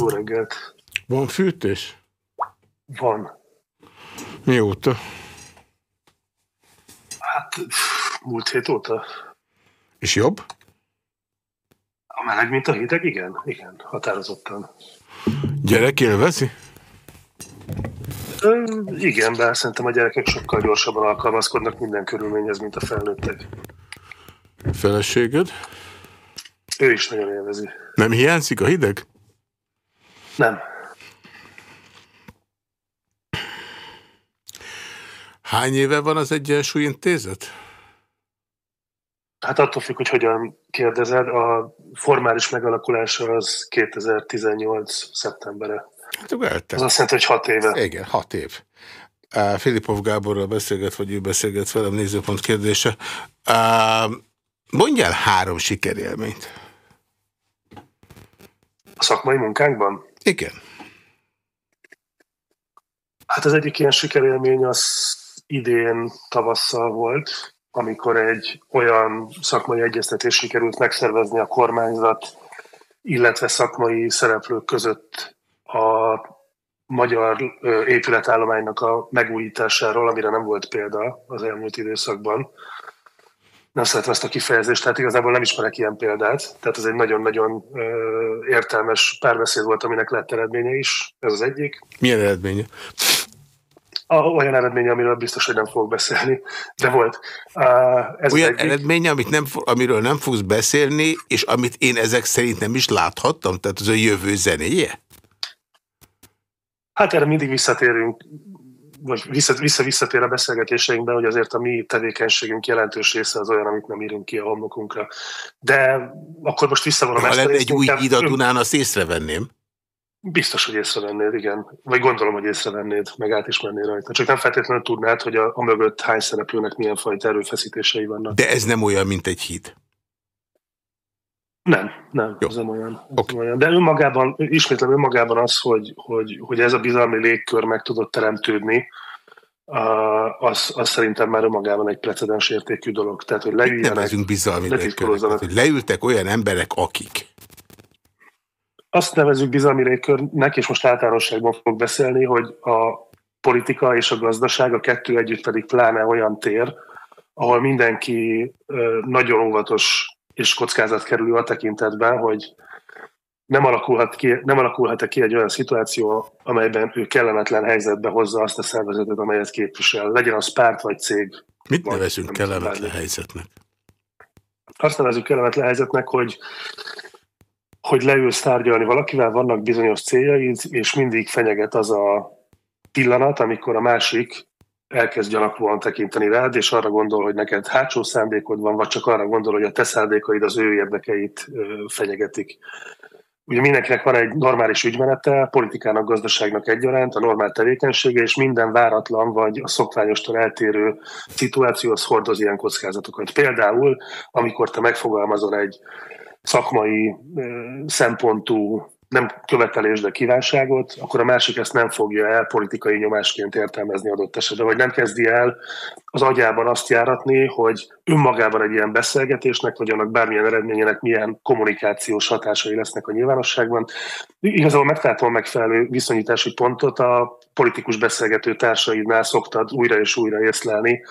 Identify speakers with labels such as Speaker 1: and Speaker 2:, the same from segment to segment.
Speaker 1: Jó reggelt.
Speaker 2: Van fűtés?
Speaker 1: Van.
Speaker 2: Mióta?
Speaker 1: Hát múlt hét óta.
Speaker 2: És jobb?
Speaker 1: A meleg, mint a hideg? Igen, igen, határozottan.
Speaker 2: Gyerek élvezi?
Speaker 1: Ö, igen, bár szerintem a gyerekek sokkal gyorsabban alkalmazkodnak minden körülményhez, mint a felnőttek.
Speaker 2: Feleséged?
Speaker 1: Ő is nagyon élvezi.
Speaker 2: Nem hiányzik a hideg?
Speaker 1: Nem.
Speaker 2: Hány éve van az Egyensúly Intézet?
Speaker 1: Hát attól függ, hogy hogyan kérdezed. A formális megalakulása az 2018. szeptembere.
Speaker 2: Hát akkor eltelt.
Speaker 1: Az azt jelenti, hogy hat éve.
Speaker 2: Igen, hat év. Uh, Filipov Gáborral beszélget, vagy ő beszélget velem, nézőpont kérdése. Uh, mondjál három sikerélményt.
Speaker 1: A szakmai munkánkban?
Speaker 2: Igen.
Speaker 1: Hát az egyik ilyen sikerélmény az idén tavasszal volt, amikor egy olyan szakmai egyeztetés sikerült megszervezni a kormányzat, illetve szakmai szereplők között a magyar épületállománynak a megújításáról, amire nem volt példa az elmúlt időszakban. Nem szeretem ezt a kifejezést, tehát igazából nem ismerek ilyen példát. Tehát ez egy nagyon-nagyon értelmes párbeszéd volt, aminek lett eredménye is. Ez az egyik.
Speaker 2: Milyen eredménye?
Speaker 1: A, olyan eredménye, amiről biztos, hogy nem fogok beszélni, de volt.
Speaker 2: Ez olyan egyik. eredménye, amit nem, amiről nem fogsz beszélni, és amit én ezek szerint nem is láthattam? Tehát az a jövő zenéje?
Speaker 1: Hát erre mindig visszatérünk, vagy vissza-visszatér a beszélgetéseinkben, hogy azért a mi tevékenységünk jelentős része az olyan, amit nem írunk ki a homlokunkra. De akkor most visszavonom
Speaker 2: ezt. Ha lenne egy új híd a Dunán, azt észrevenném.
Speaker 1: Biztos, hogy észrevennéd, igen. Vagy gondolom, hogy észrevennéd, meg át is mennél rajta. Csak nem feltétlenül tudnád, hogy a, a mögött hány szereplőnek milyen fajta erőfeszítései vannak.
Speaker 2: De ez nem olyan, mint egy híd.
Speaker 1: Nem, nem, Jó. ez nem olyan. Ez okay. nem olyan. De önmagában, ismétlem önmagában az, hogy, hogy, hogy ez a bizalmi légkör meg tudott teremtődni, az, az szerintem már önmagában egy precedens értékű dolog. Tehát, hogy leüljenek...
Speaker 2: Nevezünk bizalmi légkörnek, hogy leültek olyan emberek, akik
Speaker 1: azt nevezük bizalmi légkörnek, és most általánosságban fogok beszélni, hogy a politika és a gazdaság, a kettő együtt pedig pláne olyan tér, ahol mindenki nagyon óvatos és kockázat kerül a tekintetben, hogy nem alakulhat, ki, nem alakulhat ki egy olyan szituáció, amelyben ő kellemetlen helyzetbe hozza azt a szervezetet, amelyet képvisel. Legyen az párt vagy cég.
Speaker 2: Mit nevezünk kellemetlen helyzetnek?
Speaker 1: Azt nevezünk kellemetlen helyzetnek, hogy hogy leülsz tárgyalni valakivel, vannak bizonyos céljaid, és mindig fenyeget az a pillanat, amikor a másik elkezd gyanakvóan tekinteni rád, és arra gondol, hogy neked hátsó szándékod van, vagy csak arra gondol, hogy a te szándékaid az ő érdekeit fenyegetik. Ugye mindenkinek van egy normális ügymenete, politikának, gazdaságnak egyaránt, a normál tevékenysége, és minden váratlan vagy a szokványostól eltérő szituáció az hordoz ilyen kockázatokat. Például, amikor te megfogalmazol egy szakmai szempontú nem követelés, de kívánságot, akkor a másik ezt nem fogja el politikai nyomásként értelmezni adott esetben, vagy nem kezdi el az agyában azt járatni, hogy önmagában egy ilyen beszélgetésnek, vagy annak bármilyen eredményének milyen kommunikációs hatásai lesznek a nyilvánosságban. Igazából megtaláltam megfelelő viszonyítási pontot, a politikus beszélgető társaidnál szoktad újra és újra észlelni,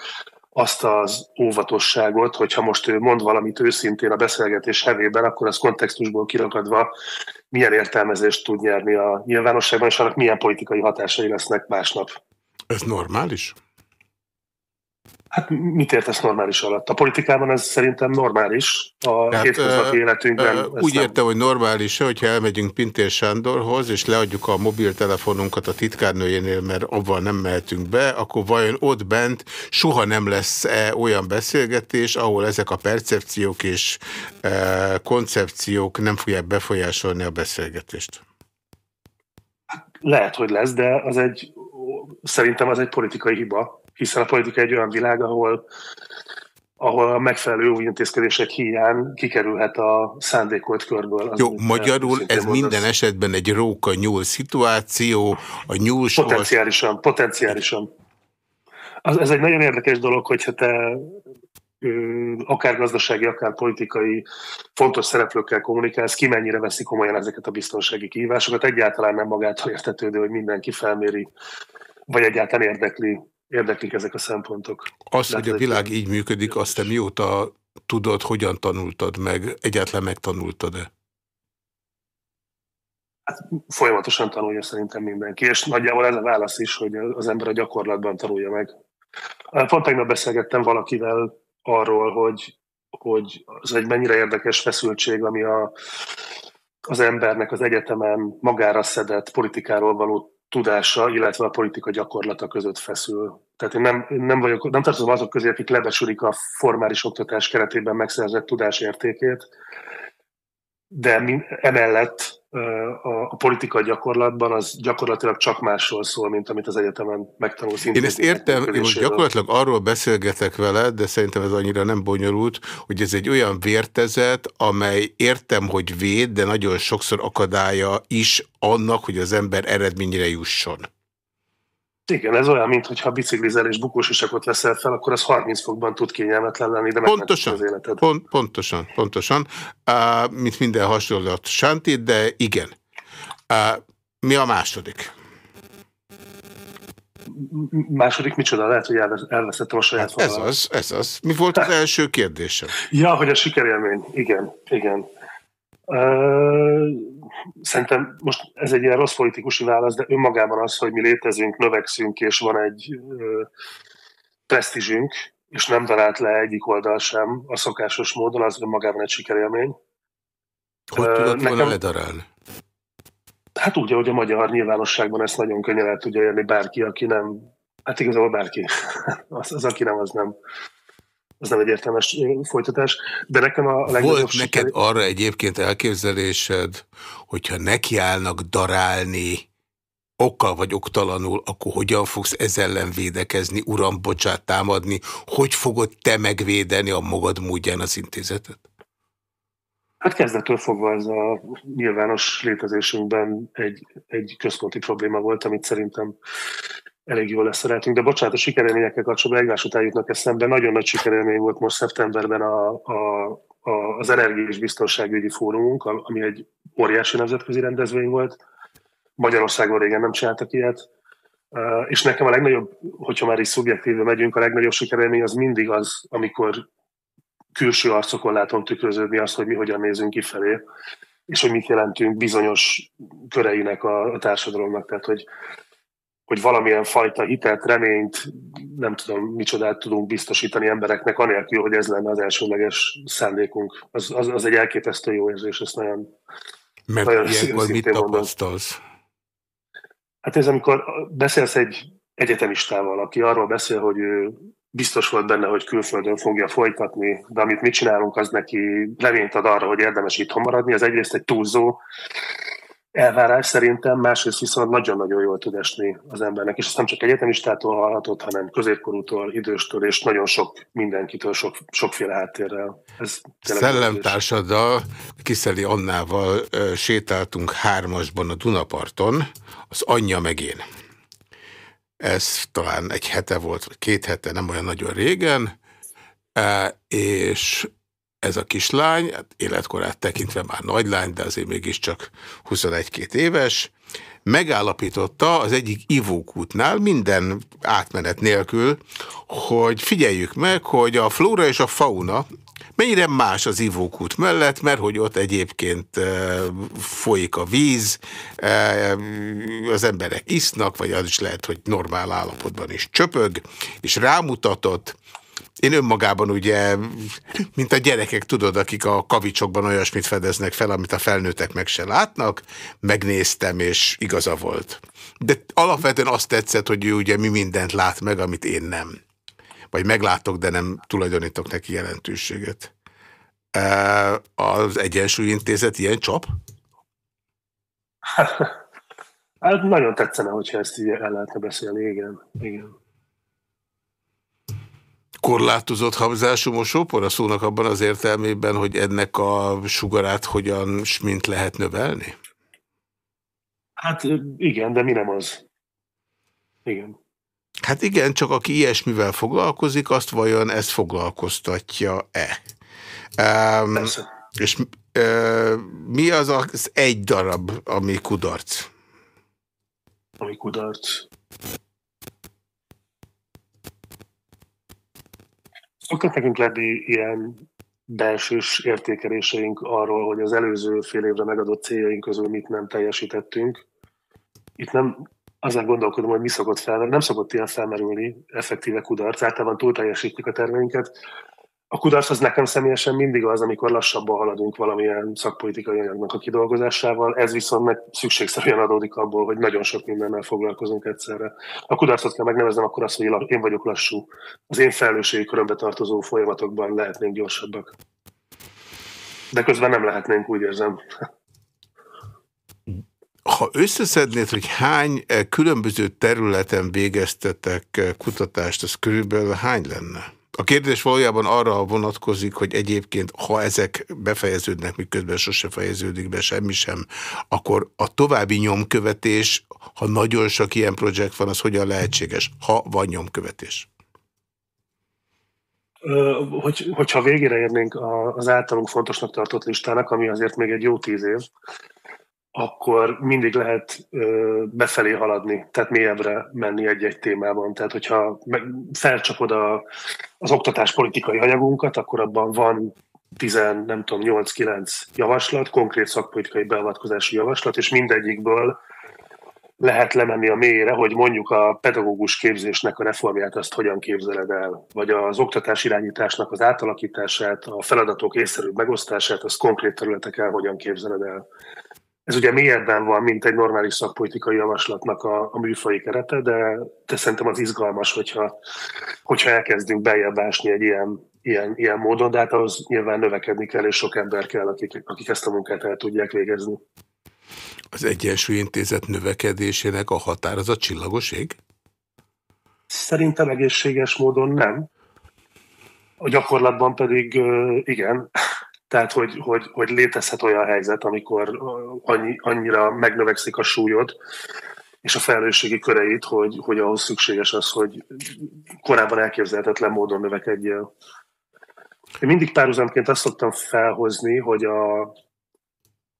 Speaker 1: azt az óvatosságot, hogyha most ő mond valamit őszintén a beszélgetés hevében, akkor az kontextusból kirakadva milyen értelmezést tud nyerni a nyilvánosságban, és annak milyen politikai hatásai lesznek másnap.
Speaker 2: Ez normális?
Speaker 1: Hát mit értesz normális alatt? A politikában ez szerintem normális, a hát, hétköznapi életünkben. Ö,
Speaker 2: úgy nem... érte, hogy normális hogyha elmegyünk Pintér Sándorhoz, és leadjuk a mobiltelefonunkat a titkárnőjénél, mert abban nem mehetünk be, akkor vajon ott bent soha nem lesz -e olyan beszélgetés, ahol ezek a percepciók és e, koncepciók nem fogják befolyásolni a beszélgetést?
Speaker 1: Lehet, hogy lesz, de az egy, szerintem az egy politikai hiba hiszen a politika egy olyan világ, ahol ahol a megfelelő új intézkedések hiány kikerülhet a szándékolt körből.
Speaker 2: Jó, magyarul ez minden esetben egy róka-nyúl szituáció, a nyúl
Speaker 1: Potenciálisan, potenciálisan. Az, ez egy nagyon érdekes dolog, hogyha te akár gazdasági, akár politikai fontos szereplőkkel kommunikálsz, ki mennyire veszi komolyan ezeket a biztonsági kihívásokat. Egyáltalán nem magától értetődő, hogy mindenki felméri, vagy egyáltalán érdekli, érdeklik ezek a szempontok.
Speaker 2: Azt, hogy a világ így működik, azt te mióta tudod, hogyan tanultad meg, egyáltalán megtanultad-e?
Speaker 1: Hát folyamatosan tanulja szerintem mindenki, és nagyjából ez a válasz is, hogy az ember a gyakorlatban tanulja meg. Pont tegnap beszélgettem valakivel arról, hogy, hogy az egy mennyire érdekes feszültség, ami a, az embernek az egyetemen magára szedett politikáról való tudása, illetve a politika gyakorlata között feszül. Tehát én nem, én nem vagyok, nem tartozom azok közé, akik lebesülik a formális oktatás keretében megszerzett tudás értékét, de emellett a, a politika gyakorlatban az gyakorlatilag csak másról szól, mint amit az egyetemen megtanulsz.
Speaker 2: Én ezt értem, én most gyakorlatilag arról beszélgetek vele, de szerintem ez annyira nem bonyolult, hogy ez egy olyan vértezet, amely értem, hogy véd, de nagyon sokszor akadálya is annak, hogy az ember eredményre jusson.
Speaker 1: Igen, ez olyan, mintha biciklizel és bukós isakot veszel fel, akkor az 30 fokban tud kényelmetlen lenni, de
Speaker 2: pontosan,
Speaker 1: az életed.
Speaker 2: Pont, pontosan, pontosan. Uh, mint minden hasonlót Santi, de igen. Uh, mi a második?
Speaker 1: Második micsoda? Lehet, hogy elveszettem a saját
Speaker 2: hát Ez az, ez az. Mi volt az első kérdésem?
Speaker 1: Ja, hogy a sikerélmény. Igen, igen. Szerintem most ez egy ilyen rossz politikusi válasz, de önmagában az, hogy mi létezünk, növekszünk, és van egy presztízsünk, és nem darált le egyik oldal sem a szokásos módon, az önmagában egy sikerélmény.
Speaker 2: Hogy tudod nekem, volna ledarálni?
Speaker 1: Hát úgy, hogy a magyar nyilvánosságban ezt nagyon könnyen el tudja érni bárki, aki nem, hát igazából bárki. az, az, aki nem, az nem az nem egy értelmes folytatás, de nekem a legnagyobb
Speaker 2: Volt siker... neked arra egyébként elképzelésed, hogyha nekiállnak darálni okkal vagy oktalanul, akkor hogyan fogsz ez ellen védekezni, uram, bocsát, támadni, hogy fogod te megvédeni a magad módján az intézetet?
Speaker 1: Hát kezdettől fogva ez a nyilvános létezésünkben egy, egy központi probléma volt, amit szerintem elég jól leszereltünk, de bocsánat, a sikerélményekkel kapcsolatban egymás után jutnak eszembe. Nagyon nagy sikerélmény volt most szeptemberben a, a, a, az Energia és Biztonságügyi Fórumunk, ami egy óriási nemzetközi rendezvény volt. Magyarországon régen nem csináltak ilyet. És nekem a legnagyobb, hogyha már is szubjektívve megyünk, a legnagyobb sikerélmény az mindig az, amikor külső arcokon látom tükröződni azt, hogy mi hogyan nézünk kifelé, és hogy mit jelentünk bizonyos köreinek a, a társadalomnak. Tehát, hogy hogy valamilyen fajta hitelt, reményt, nem tudom, micsodát tudunk biztosítani embereknek, anélkül, hogy ez lenne az elsőleges szándékunk. Az, az, az egy elképesztő jó érzés, ezt nagyon...
Speaker 2: Mert nagyon ilyenkor mit tapasztalsz?
Speaker 1: Hát ez amikor beszélsz egy egyetemistával, aki arról beszél, hogy ő biztos volt benne, hogy külföldön fogja folytatni, de amit mi csinálunk, az neki reményt ad arra, hogy érdemes itt maradni. Az egyrészt egy túlzó elvárás szerintem, másrészt viszont nagyon-nagyon jól tud esni az embernek, és ezt nem csak egyetemistától hallhatott, hanem középkorútól, időstől, és nagyon sok mindenkitől, sok, sokféle háttérrel. Ez
Speaker 2: Szellemtársaddal, Kiszeli Annával sétáltunk hármasban a Dunaparton, az anyja meg én. Ez talán egy hete volt, vagy két hete, nem olyan nagyon régen, és ez a kislány, hát életkorát tekintve már nagylány, de azért mégiscsak 21-2 éves, megállapította az egyik ivókútnál minden átmenet nélkül, hogy figyeljük meg, hogy a flóra és a fauna mennyire más az ivókút mellett, mert hogy ott egyébként e, folyik a víz, e, az emberek isznak, vagy az is lehet, hogy normál állapotban is csöpög, és rámutatott, én önmagában ugye, mint a gyerekek, tudod, akik a kavicsokban olyasmit fedeznek fel, amit a felnőttek meg se látnak, megnéztem, és igaza volt. De alapvetően azt tetszett, hogy ő ugye mi mindent lát meg, amit én nem. Vagy meglátok, de nem tulajdonítok neki jelentőséget. Az Egyensúlyintézet ilyen csap?
Speaker 1: Hát nagyon tetszene, hogyha ezt így el lehetne beszélni, igen. igen
Speaker 2: korlátozott habzású mosópor a szónak abban az értelmében, hogy ennek a sugarát hogyan mint lehet növelni?
Speaker 1: Hát igen, de mi nem az? Igen.
Speaker 2: Hát igen, csak aki ilyesmivel foglalkozik, azt vajon ezt foglalkoztatja-e? Um, és uh, mi az az egy darab, ami kudarc?
Speaker 1: Ami kudarc. Szoktak nekünk lenni ilyen belsős értékeléseink arról, hogy az előző fél évre megadott céljaink közül mit nem teljesítettünk. Itt nem azon gondolkodom, hogy mi szokott fel, nem szokott ilyen felmerülni effektíve kudarc, általában túl teljesítjük a terveinket. A kudarc az nekem személyesen mindig az, amikor lassabban haladunk valamilyen szakpolitikai anyagnak a kidolgozásával, ez viszont meg szükségszerűen adódik abból, hogy nagyon sok mindennel foglalkozunk egyszerre. A kudarcot kell megneveznem, akkor azt, hogy én vagyok lassú. Az én felelősségi körömbe tartozó folyamatokban lehetnénk gyorsabbak. De közben nem lehetnénk, úgy érzem.
Speaker 2: Ha összeszednéd, hogy hány eh, különböző területen végeztetek eh, kutatást, az körülbelül hány lenne? A kérdés valójában arra vonatkozik, hogy egyébként, ha ezek befejeződnek, miközben sose fejeződik be semmi sem, akkor a további nyomkövetés, ha nagyon sok ilyen projekt van, az hogyan lehetséges, ha van nyomkövetés?
Speaker 1: Hogy, hogyha végére érnénk az általunk fontosnak tartott listának, ami azért még egy jó tíz év, akkor mindig lehet ö, befelé haladni, tehát mélyebbre menni egy-egy témában. Tehát, hogyha felcsapod a, az oktatáspolitikai anyagunkat, akkor abban van 10, nem tudom, 8-9 javaslat, konkrét szakpolitikai beavatkozási javaslat, és mindegyikből lehet lemenni a mélyre, hogy mondjuk a pedagógus képzésnek a reformját azt hogyan képzeled el, vagy az oktatás irányításnak az átalakítását, a feladatok észszerűbb megosztását, azt konkrét területeken hogyan képzeled el. Ez ugye mélyebben van, mint egy normális szakpolitikai javaslatnak a, a műfai kerete, de, de szerintem az izgalmas, hogyha, hogyha elkezdünk beljebb ásni egy ilyen, ilyen, ilyen módon, de hát ahhoz nyilván növekedni kell, és sok ember kell, akik, akik ezt a munkát el tudják végezni.
Speaker 2: Az Egyensúly Intézet növekedésének a határ a csillagos ég?
Speaker 1: Szerintem egészséges módon nem. A gyakorlatban pedig igen. Tehát, hogy, hogy, hogy létezhet olyan helyzet, amikor annyi, annyira megnövekszik a súlyod, és a felelősségi köreit, hogy, hogy ahhoz szükséges az, hogy korábban elképzelhetetlen módon növekedjél. Én mindig párhuzamként azt szoktam felhozni, hogy a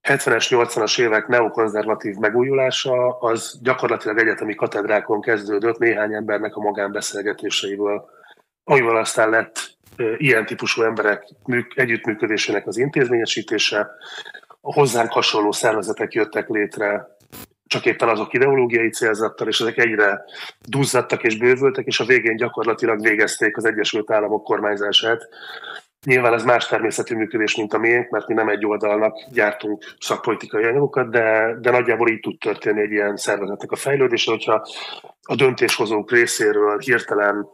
Speaker 1: 70-es, 80-as évek neokonzervatív megújulása az gyakorlatilag egyetemi katedrákon kezdődött néhány embernek a magánbeszélgetéseiből, amivel aztán lett ilyen típusú emberek együttműködésének az intézményesítése, a hozzánk hasonló szervezetek jöttek létre, csak éppen azok ideológiai célzattal, és ezek egyre duzzadtak és bővültek, és a végén gyakorlatilag végezték az Egyesült Államok kormányzását. Nyilván ez más természetű működés, mint a miénk, mert mi nem egy oldalnak gyártunk szakpolitikai anyagokat, de, de nagyjából így tud történni egy ilyen szervezetnek a fejlődése, hogyha a döntéshozók részéről hirtelen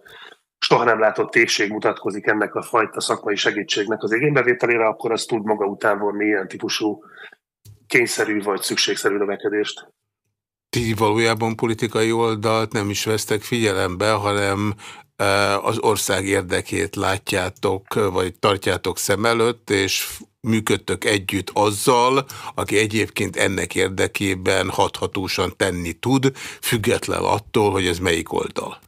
Speaker 1: soha nem látott tégség mutatkozik ennek a fajta szakmai segítségnek az igénybevételére, akkor az tud maga után vonni ilyen típusú kényszerű vagy szükségszerű növekedést.
Speaker 2: Ti valójában politikai oldalt nem is vesztek figyelembe, hanem e, az ország érdekét látjátok, vagy tartjátok szem előtt, és működtök együtt azzal, aki egyébként ennek érdekében hathatósan tenni tud, független attól, hogy ez melyik oldal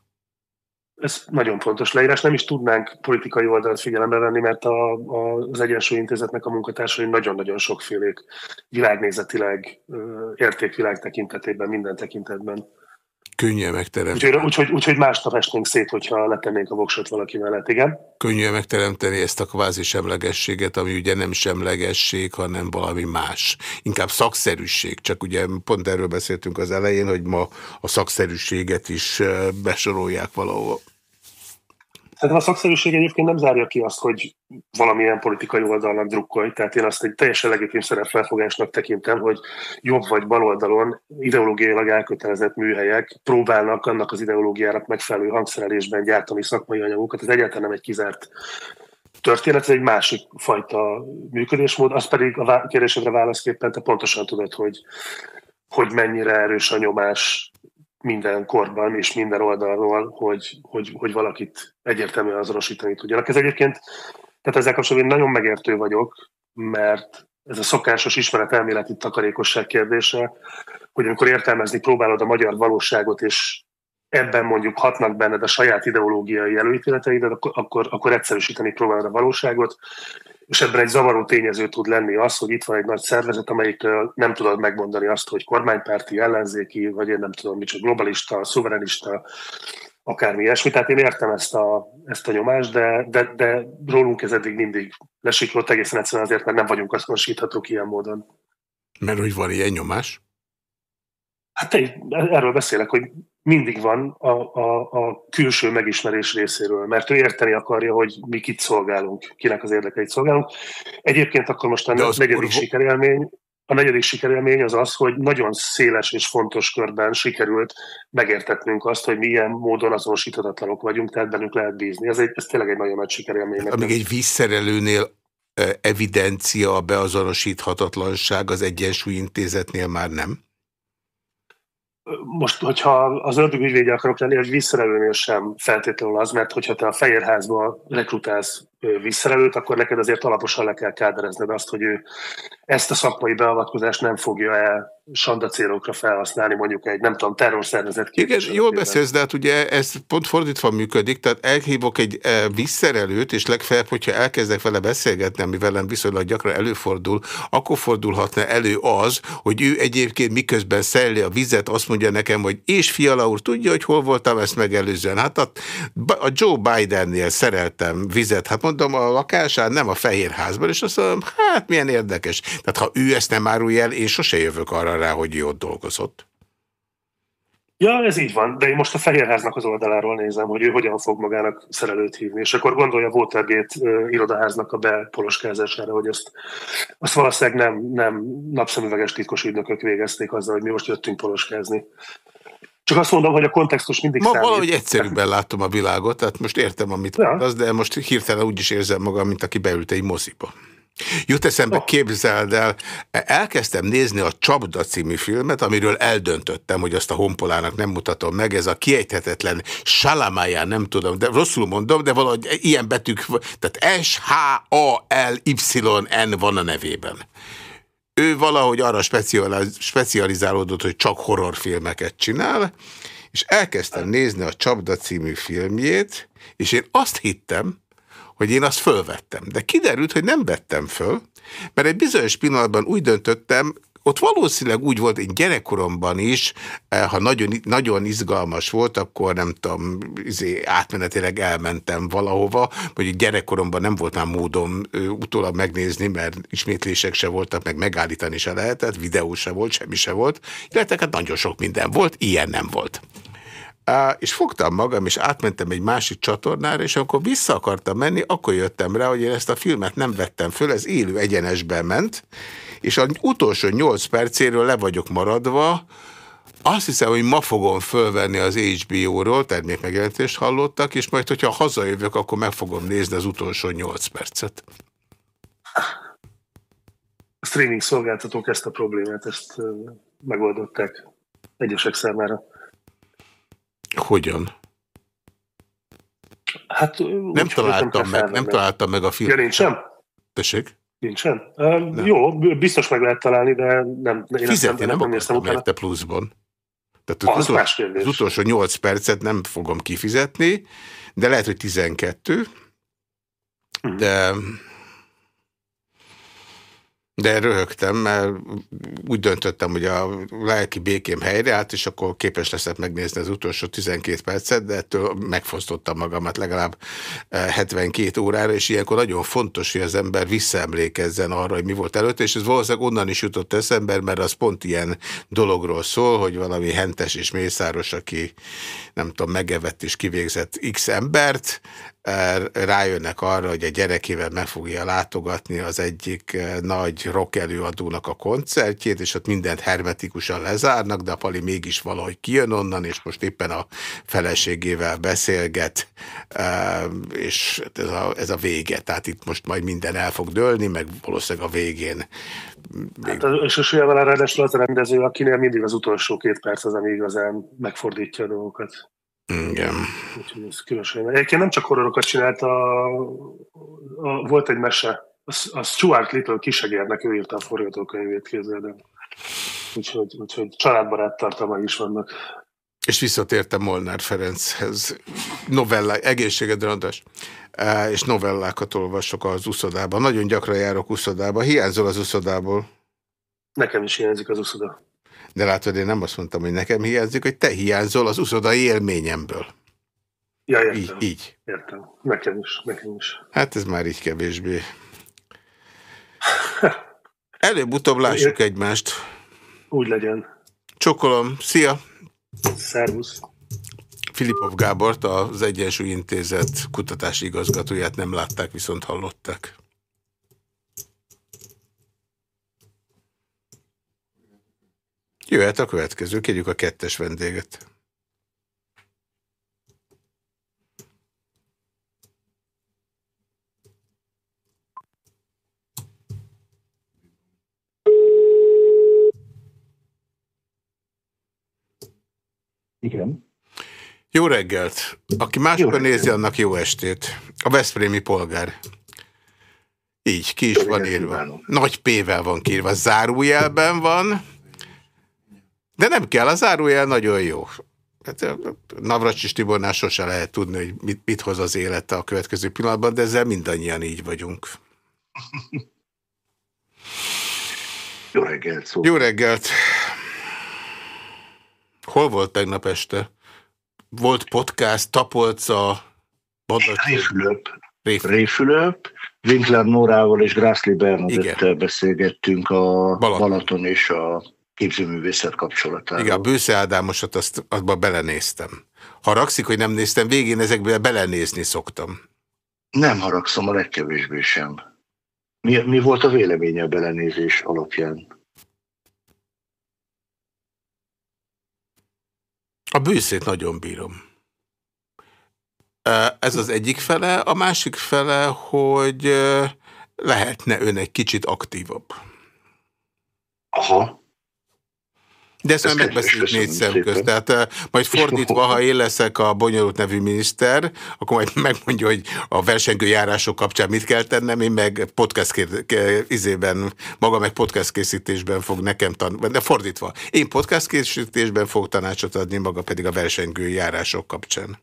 Speaker 1: ez nagyon fontos leírás. Nem is tudnánk politikai oldalt figyelembe venni, mert a, a, az Egyensúly Intézetnek a munkatársai nagyon-nagyon sokfélék világnézetileg, értékvilág tekintetében, minden tekintetben.
Speaker 2: Könnyű megteremteni.
Speaker 1: Úgyhogy, úgyhogy, úgyhogy másnap esnénk szét, hogyha letennénk a voksot valaki mellett, igen?
Speaker 2: Könnyű megteremteni ezt a kvázi semlegességet, ami ugye nem semlegesség, hanem valami más. Inkább szakszerűség. Csak ugye pont erről beszéltünk az elején, hogy ma a szakszerűséget is besorolják valahol.
Speaker 1: Szerintem a szakszerűség egyébként nem zárja ki azt, hogy valamilyen politikai oldalnak drukkolj. Tehát én azt egy teljesen legitim szerepfelfogásnak tekintem, hogy jobb vagy bal oldalon ideológiailag elkötelezett műhelyek próbálnak annak az ideológiának megfelelő hangszerelésben gyártani szakmai anyagokat. Ez egyáltalán nem egy kizárt történet, ez egy másik fajta működésmód, az pedig a kérdésedre válaszképpen te pontosan tudod, hogy, hogy mennyire erős a nyomás minden korban és minden oldalról, hogy, hogy, hogy valakit egyértelműen azonosítani tudjanak. Ez egyébként, tehát ezzel kapcsolatban én nagyon megértő vagyok, mert ez a szokásos ismeretelméleti takarékosság kérdése, hogy amikor értelmezni próbálod a magyar valóságot, és ebben mondjuk hatnak benned a saját ideológiai előítéleteid, akkor, akkor, akkor egyszerűsíteni próbálod a valóságot, és ebben egy zavaró tényező tud lenni az, hogy itt van egy nagy szervezet, amelyikről nem tudod megmondani azt, hogy kormánypárti, ellenzéki, vagy én nem tudom, micsoda, globalista, szuverenista, akármi ilyesmi. Tehát én értem ezt a, ezt a nyomást, de, de, de rólunk ez eddig mindig lesiklott egészen egyszerűen azért, mert nem vagyunk azonosíthatók ilyen módon.
Speaker 2: Mert hogy van ilyen nyomás?
Speaker 1: Hát erről beszélek, hogy mindig van a, a, a külső megismerés részéről, mert ő érteni akarja, hogy mi kit szolgálunk, kinek az érdekeit szolgálunk. Egyébként akkor most a negyedik orvo... sikerélmény, a negyedik sikerélmény az az, hogy nagyon széles és fontos körben sikerült megértetnünk azt, hogy milyen módon azonosíthatatlanok vagyunk, tehát bennünk lehet bízni. Ez, egy, ez tényleg egy nagyon nagy sikerélmény.
Speaker 2: Hát, amíg egy vízszerelőnél evidencia a beazonosíthatatlanság az Egyensúlyintézetnél már nem?
Speaker 1: Most, hogyha az ördög ügyvédje akarok lenni, hogy visszarelőnél sem feltétlenül az, mert hogyha te a Fehérházba rekrutálsz visszarelőt, akkor neked azért alaposan le kell káderezned azt, hogy ő ezt a szakmai beavatkozást nem fogja el sanda célokra felhasználni, mondjuk egy, nem tudom, terrorszervezet
Speaker 2: Igen, jól beszélsz, de hát ugye ez pont fordítva működik, tehát elhívok egy e, visszerelőt, és legfeljebb, hogyha elkezdek vele beszélgetni, ami velem viszonylag gyakran előfordul, akkor fordulhatna elő az, hogy ő egyébként miközben szereli a vizet, azt mondja nekem, hogy és fiala úr, tudja, hogy hol voltam ezt megelőzően? Hát a, a Joe Bidennél szereltem vizet, hát mondom, a lakásán, nem a Fehérházban, és azt mondom, hát milyen érdekes. Tehát ha ő ezt nem árulja el, én sose jövök arra rá, hogy ő ott dolgozott.
Speaker 1: Ja, ez így van, de én most a Fehérháznak az oldaláról nézem, hogy ő hogyan fog magának szerelőt hívni, és akkor gondolja Watergate uh, irodaháznak a bepoloskázására, hogy azt, azt valószínűleg nem, nem napszemüveges titkos ügynökök végezték azzal, hogy mi most jöttünk poloskázni. Csak azt mondom, hogy a kontextus mindig
Speaker 2: Ma számít. valahogy egyszerűbben látom a világot, tehát most értem, amit ja. mondasz, de most hirtelen úgy is érzem magam, mint aki beült egy moziba. Jut eszembe, képzeld el, elkezdtem nézni a Csapda című filmet, amiről eldöntöttem, hogy azt a honpolának nem mutatom meg, ez a kiejthetetlen Salamáján, nem tudom, de rosszul mondom, de valahogy ilyen betűk, tehát S-H-A-L-Y-N van a nevében. Ő valahogy arra specializálódott, hogy csak horrorfilmeket csinál, és elkezdtem nézni a Csapda című filmjét, és én azt hittem, hogy én azt fölvettem. De kiderült, hogy nem vettem föl, mert egy bizonyos pillanatban úgy döntöttem, ott valószínűleg úgy volt, én gyerekkoromban is, eh, ha nagyon, nagyon izgalmas volt, akkor nem tudom, izé, átmenetileg elmentem valahova, vagy gyerekkoromban nem volt már módom utólag megnézni, mert ismétlések se voltak, meg megállítani se lehetett, videó se volt, semmi se volt, illetve hát nagyon sok minden volt, ilyen nem volt. És fogtam magam, és átmentem egy másik csatornára, és amikor vissza akartam menni, akkor jöttem rá, hogy én ezt a filmet nem vettem föl, ez élő egyenesben ment, és az utolsó nyolc percéről le vagyok maradva, azt hiszem, hogy ma fogom fölvenni az HBO-ról, termékmegjelentést hallottak, és majd, hogyha hazajövök, akkor meg fogom nézni az utolsó nyolc percet.
Speaker 1: A streaming szolgáltatók ezt a problémát, ezt megoldották egyesek számára.
Speaker 2: Hogyan?
Speaker 1: Hát,
Speaker 2: nem, találtam meg, nem találtam meg a filmet.
Speaker 1: Ja, nincsen?
Speaker 2: Tessék?
Speaker 1: Nincsen? Uh, jó, biztos meg lehet találni, de nem.
Speaker 2: Én Fizetni nem, nem akartam érte pluszban. Tehát az, az, utolsó, az utolsó 8 percet nem fogom kifizetni, de lehet, hogy 12, mm. de de röhögtem, mert úgy döntöttem, hogy a lelki békém helyreállt, és akkor képes leszek megnézni az utolsó 12 percet, de ettől megfosztottam magamat legalább 72 eh, órára, és ilyenkor nagyon fontos, hogy az ember visszaemlékezzen arra, hogy mi volt előtt, és ez valószínűleg onnan is jutott eszembe, mert az pont ilyen dologról szól, hogy valami hentes és mészáros, aki nem tudom, megevett és kivégzett x embert, rájönnek arra, hogy a gyerekével meg fogja látogatni az egyik eh, nagy rock előadónak a koncertjét, és ott mindent hermetikusan lezárnak, de a Pali mégis valahogy kijön onnan, és most éppen a feleségével beszélget, eh, és ez a, ez a vége. Tehát itt most majd minden el fog dőlni, meg valószínűleg a végén
Speaker 1: Hát, és a Sülyevel ráadásul az a rendező, akinél mindig az utolsó két perc az, ami igazán megfordítja a dolgokat.
Speaker 2: Igen.
Speaker 1: Úgyhogy ez különösen. Egyébként nem csak horrorokat csinált, a, a, volt egy mese, az Stuart Little kisegérnek, ő írta a forgatókönyvét, képzeld el. Úgyhogy, úgyhogy családbarát tartalmai is vannak.
Speaker 2: És visszatértem Molnár Ferenchez. Novellák, egészségedre adás. És novellákat olvasok az uszodában. Nagyon gyakran járok uszodába. Hiányzol az uszodából?
Speaker 1: Nekem is hiányzik az uszoda.
Speaker 2: De látod, én nem azt mondtam, hogy nekem hiányzik, hogy te hiányzol az uszodai élményemből.
Speaker 1: Ja, értem.
Speaker 2: Így, így.
Speaker 1: Értem. Nekem is, nekem is.
Speaker 2: Hát ez már így kevésbé. Előbb-utóbb lássuk egymást.
Speaker 1: Úgy legyen.
Speaker 2: Csokolom. Szia!
Speaker 1: Szervusz!
Speaker 2: Filipov Gábort, az Egyensúly Intézet kutatási igazgatóját nem látták, viszont hallották. Jöhet a következő, kérjük a kettes vendéget.
Speaker 3: Igen.
Speaker 2: Jó reggelt! Aki máskor nézi, annak jó estét. A Veszprémi polgár. Így, ki is van írva. Nagy P-vel van kírva. Zárójelben van, de nem kell, a zárójel nagyon jó. Hát, Navracsis Tibornál sose lehet tudni, hogy mit, mit hoz az élete a következő pillanatban, de ezzel mindannyian így vagyunk.
Speaker 3: Jó reggelt! Szó.
Speaker 2: Jó reggelt! Hol volt tegnap este? Volt podcast, Tapolca,
Speaker 3: Réfülöp. Réfülöp. Winkler Nórával és Grászli Bernadettel beszélgettünk a Balaton. Balaton és a képzőművészet kapcsolatáról.
Speaker 2: Igen, a Bősze Ádámosat azt, abba belenéztem. Haragszik, hogy nem néztem végén, ezekbe belenézni szoktam.
Speaker 3: Nem haragszom, a legkevésbé sem. Mi, mi volt a véleménye a belenézés alapján?
Speaker 2: A bőszét nagyon bírom. Ez az egyik fele. A másik fele, hogy lehetne ön egy kicsit aktívabb.
Speaker 3: Aha.
Speaker 2: De ezt, ezt már megbeszéljük négy szem közt. Tehát majd fordítva, ha én leszek a bonyolult nevű miniszter, akkor majd megmondja, hogy a versengő járások kapcsán mit kell tennem, én meg podcast izében, maga meg podcast készítésben fog nekem tanulni. De fordítva, én podcast készítésben fog tanácsot adni, maga pedig a versengő járások kapcsán.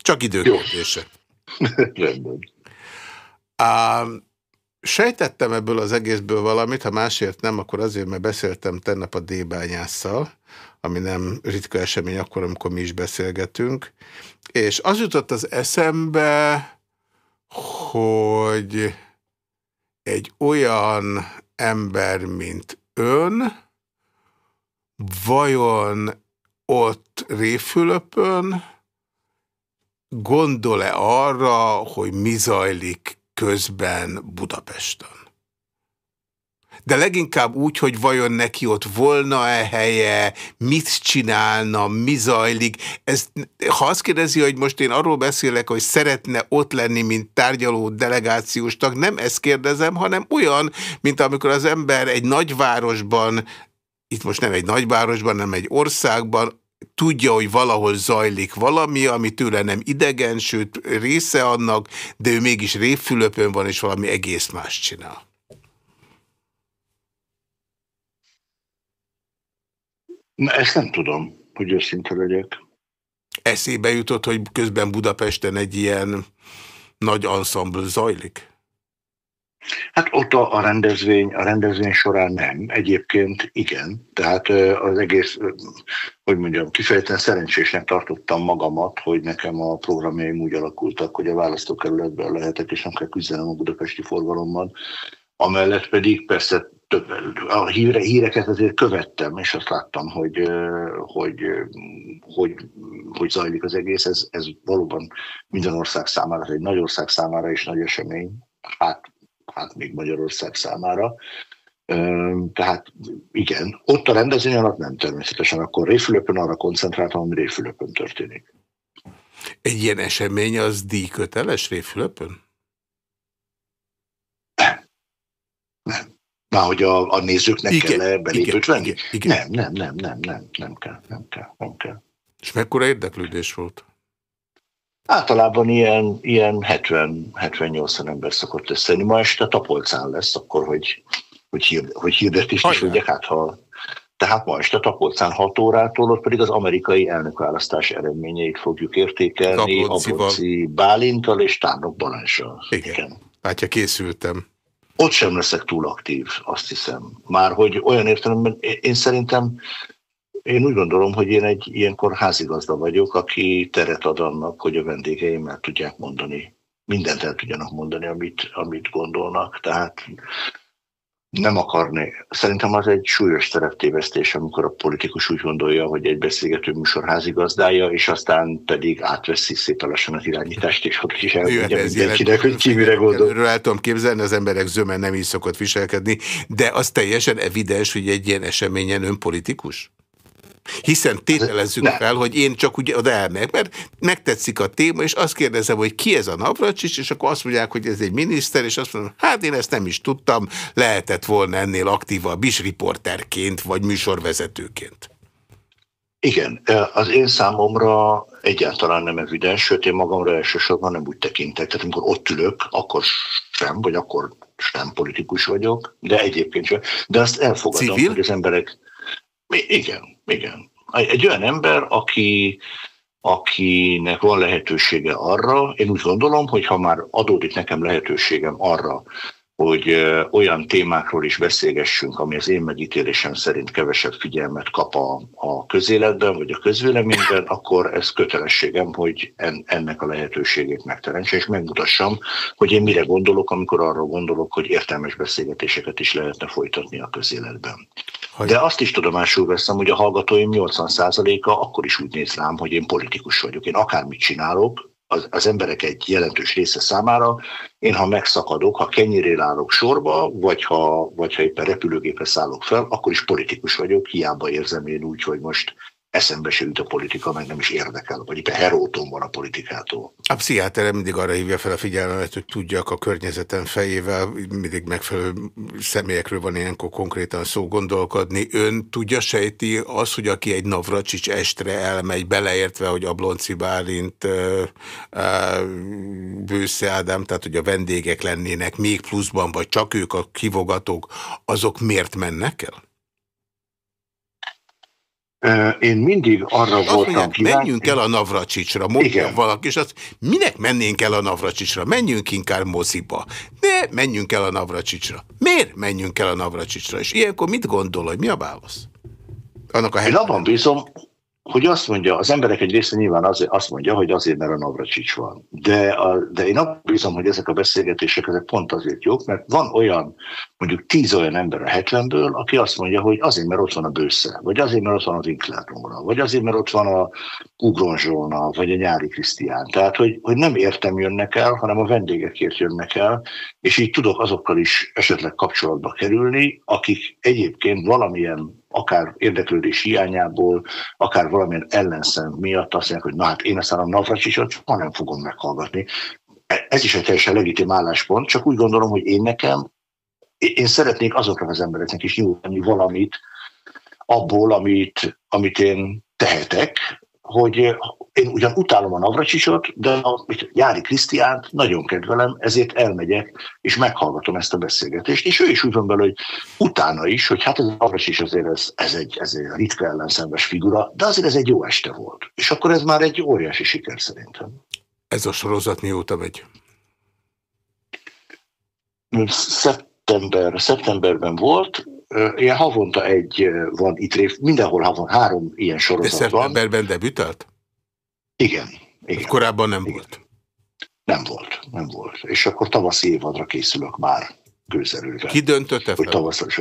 Speaker 2: Csak időkérdése. Rendben. Um, Sejtettem ebből az egészből valamit, ha másért nem, akkor azért, mert beszéltem tennap a D-bányásszal, ami nem ritka esemény akkor, amikor mi is beszélgetünk, és az jutott az eszembe, hogy egy olyan ember, mint ön, vajon ott Réfülöpön gondol-e arra, hogy mi zajlik közben Budapesten. De leginkább úgy, hogy vajon neki ott volna-e helye, mit csinálna, mi zajlik. Ez, ha azt kérdezi, hogy most én arról beszélek, hogy szeretne ott lenni, mint tárgyaló delegációs tag, nem ezt kérdezem, hanem olyan, mint amikor az ember egy nagyvárosban, itt most nem egy nagyvárosban, hanem egy országban tudja, hogy valahol zajlik valami, ami tőle nem idegen, sőt része annak, de ő mégis révfülöpön van, és valami egész más csinál.
Speaker 3: Na, ezt nem tudom, hogy őszinte legyek.
Speaker 2: Eszébe jutott, hogy közben Budapesten egy ilyen nagy ensemble zajlik?
Speaker 3: Hát ott a, rendezvény, a rendezvény során nem, egyébként igen. Tehát az egész, hogy mondjam, kifejezetten szerencsésnek tartottam magamat, hogy nekem a programjaim úgy alakultak, hogy a választókerületben lehetek, és nem kell küzdenem a budapesti forgalommal. Amellett pedig persze több, a híre, híreket azért követtem, és azt láttam, hogy, hogy, hogy, hogy zajlik az egész. Ez, ez valóban minden ország számára, egy nagy ország számára is nagy esemény. Hát hát még Magyarország számára. Tehát igen, ott a rendezvény alatt nem természetesen, akkor Réfülöpön arra koncentráltam, ami Réfülöpön történik.
Speaker 2: Egy ilyen esemény az díjköteles Réfülöpön?
Speaker 3: Nem. Nem. Már hogy a, a nézőknek igen, kell -e belépőt venni? Igen, igen. Nem, nem, nem, nem, nem, nem kell, nem kell, nem kell.
Speaker 2: És mekkora érdeklődés volt?
Speaker 3: Általában ilyen, ilyen 70-80 ember szokott összejönni. Ma este Tapolcán lesz, akkor, hogy, hogy, hird, hogy hirdetés is, hogy hát ha Tehát ma este Tapolcán 6 órától, ott pedig az amerikai elnökválasztás eredményeit fogjuk értékelni Ablóci Bálintal és Tárnok Balanssal.
Speaker 2: Igen. Igen. Látja, készültem.
Speaker 3: Ott sem leszek túl aktív, azt hiszem. Már hogy olyan értelemben, én szerintem én úgy gondolom, hogy én egy ilyenkor házigazda vagyok, aki teret ad annak, hogy a vendégeim el tudják mondani, mindent el tudjanak mondani, amit, amit gondolnak. Tehát nem akarni. Szerintem az egy súlyos tereptévesztés, amikor a politikus úgy gondolja, hogy egy beszélgető műsor házigazdája, és aztán pedig átveszi szépen lassan az irányítást, és ott is elmondja hát mindenkinek, hogy ki mire gondol.
Speaker 2: Erről el tudom képzelni, az emberek zömen nem így szokott viselkedni, de az teljesen evidens, hogy egy ilyen eseményen ön politikus? Hiszen tételezzük ne. fel, hogy én csak ugye oda elmegyek, mert megtetszik a téma, és azt kérdezem, hogy ki ez a Navracsics, és akkor azt mondják, hogy ez egy miniszter, és azt mondom, hát én ezt nem is tudtam, lehetett volna ennél aktívabb is riporterként, vagy műsorvezetőként.
Speaker 3: Igen, az én számomra egyáltalán nem evidens, sőt én magamra elsősorban nem úgy tekintek, tehát amikor ott ülök, akkor sem, vagy akkor sem politikus vagyok, de egyébként sem. De azt elfogadom, Civil? hogy az emberek... Igen, igen. Egy olyan ember, aki, akinek van lehetősége arra, én úgy gondolom, hogy ha már adódik nekem lehetőségem arra, hogy olyan témákról is beszélgessünk, ami az én megítélésem szerint kevesebb figyelmet kap a, a közéletben, vagy a közvéleményben, akkor ez kötelességem, hogy en, ennek a lehetőségét megteremtsem, és megmutassam, hogy én mire gondolok, amikor arról gondolok, hogy értelmes beszélgetéseket is lehetne folytatni a közéletben. De azt is tudomásul veszem, hogy a hallgatóim 80%-a akkor is úgy néz rám, hogy én politikus vagyok. Én akármit csinálok, az, az emberek egy jelentős része számára, én ha megszakadok, ha kenyérél állok sorba, vagy ha, vagy ha éppen repülőgépre szállok fel, akkor is politikus vagyok, hiába érzem én úgy, hogy most eszembe se a politika, meg nem is érdekel, vagy éppen heróton van a politikától.
Speaker 2: A pszichiáter mindig arra hívja fel a figyelmet, hogy tudjak a környezetem fejével, mindig megfelelő személyekről van ilyenkor konkrétan szó gondolkodni. Ön tudja sejti az, hogy aki egy Navracsics estre elmegy, beleértve, hogy Ablonci Bálint, Bősze Ádám, tehát hogy a vendégek lennének még pluszban, vagy csak ők a kivogatók, azok miért mennek el?
Speaker 3: Én mindig arra azt voltam mondják,
Speaker 2: kíváncsi. menjünk el a Navracsicsra, mondja valaki, és azt, minek mennénk el a Navracsicsra? Menjünk inkább moziba. Ne, menjünk el a Navracsicsra. Miért menjünk el a Navracsicsra? És ilyenkor mit gondol, hogy mi a válasz?
Speaker 3: Annak a Én abban bízom, hogy azt mondja, az emberek egy része nyilván azért, azt mondja, hogy azért, mert a Navracsics van. De, a, de én abban bízom, hogy ezek a beszélgetések ezek pont azért jók, mert van olyan, mondjuk tíz olyan ember a 70-ből, aki azt mondja, hogy azért, mert ott van a bősze, vagy azért, mert ott van az Inklátomra, vagy azért, mert ott van a Ugron Zsolna, vagy a Nyári Krisztián. Tehát, hogy, hogy nem értem jönnek el, hanem a vendégekért jönnek el, és így tudok azokkal is esetleg kapcsolatba kerülni, akik egyébként valamilyen akár érdeklődés hiányából, akár valamilyen ellenszem miatt azt mondják, hogy na hát én aztán a Navracsicsot ma nem fogom meghallgatni. E, ez is egy teljesen legitim álláspont, csak úgy gondolom, hogy én nekem, én szeretnék azokra az embereknek is nyújtani valamit abból, amit, amit én tehetek, hogy én ugyan utálom a Navracsisot, de a Jári Krisztiánt nagyon kedvelem, ezért elmegyek, és meghallgatom ezt a beszélgetést, és ő is úgy van belőle, hogy utána is, hogy hát ez a Navracsis azért ez, ez, egy, ez egy ritka ellenszenves figura, de azért ez egy jó este volt. És akkor ez már egy óriási siker szerintem.
Speaker 2: Ez a sorozat mióta megy?
Speaker 3: Szeptember, szeptemberben volt, ilyen havonta egy van itt, mindenhol havon, három ilyen sorozat
Speaker 2: De szeptemberben van. debütált?
Speaker 3: Igen. igen.
Speaker 2: Korábban nem
Speaker 3: igen.
Speaker 2: volt?
Speaker 3: Nem volt, nem volt. És akkor tavaszi évadra készülök már gőzerővel.
Speaker 2: Ki döntötte
Speaker 3: fel? Hogy tavaszra is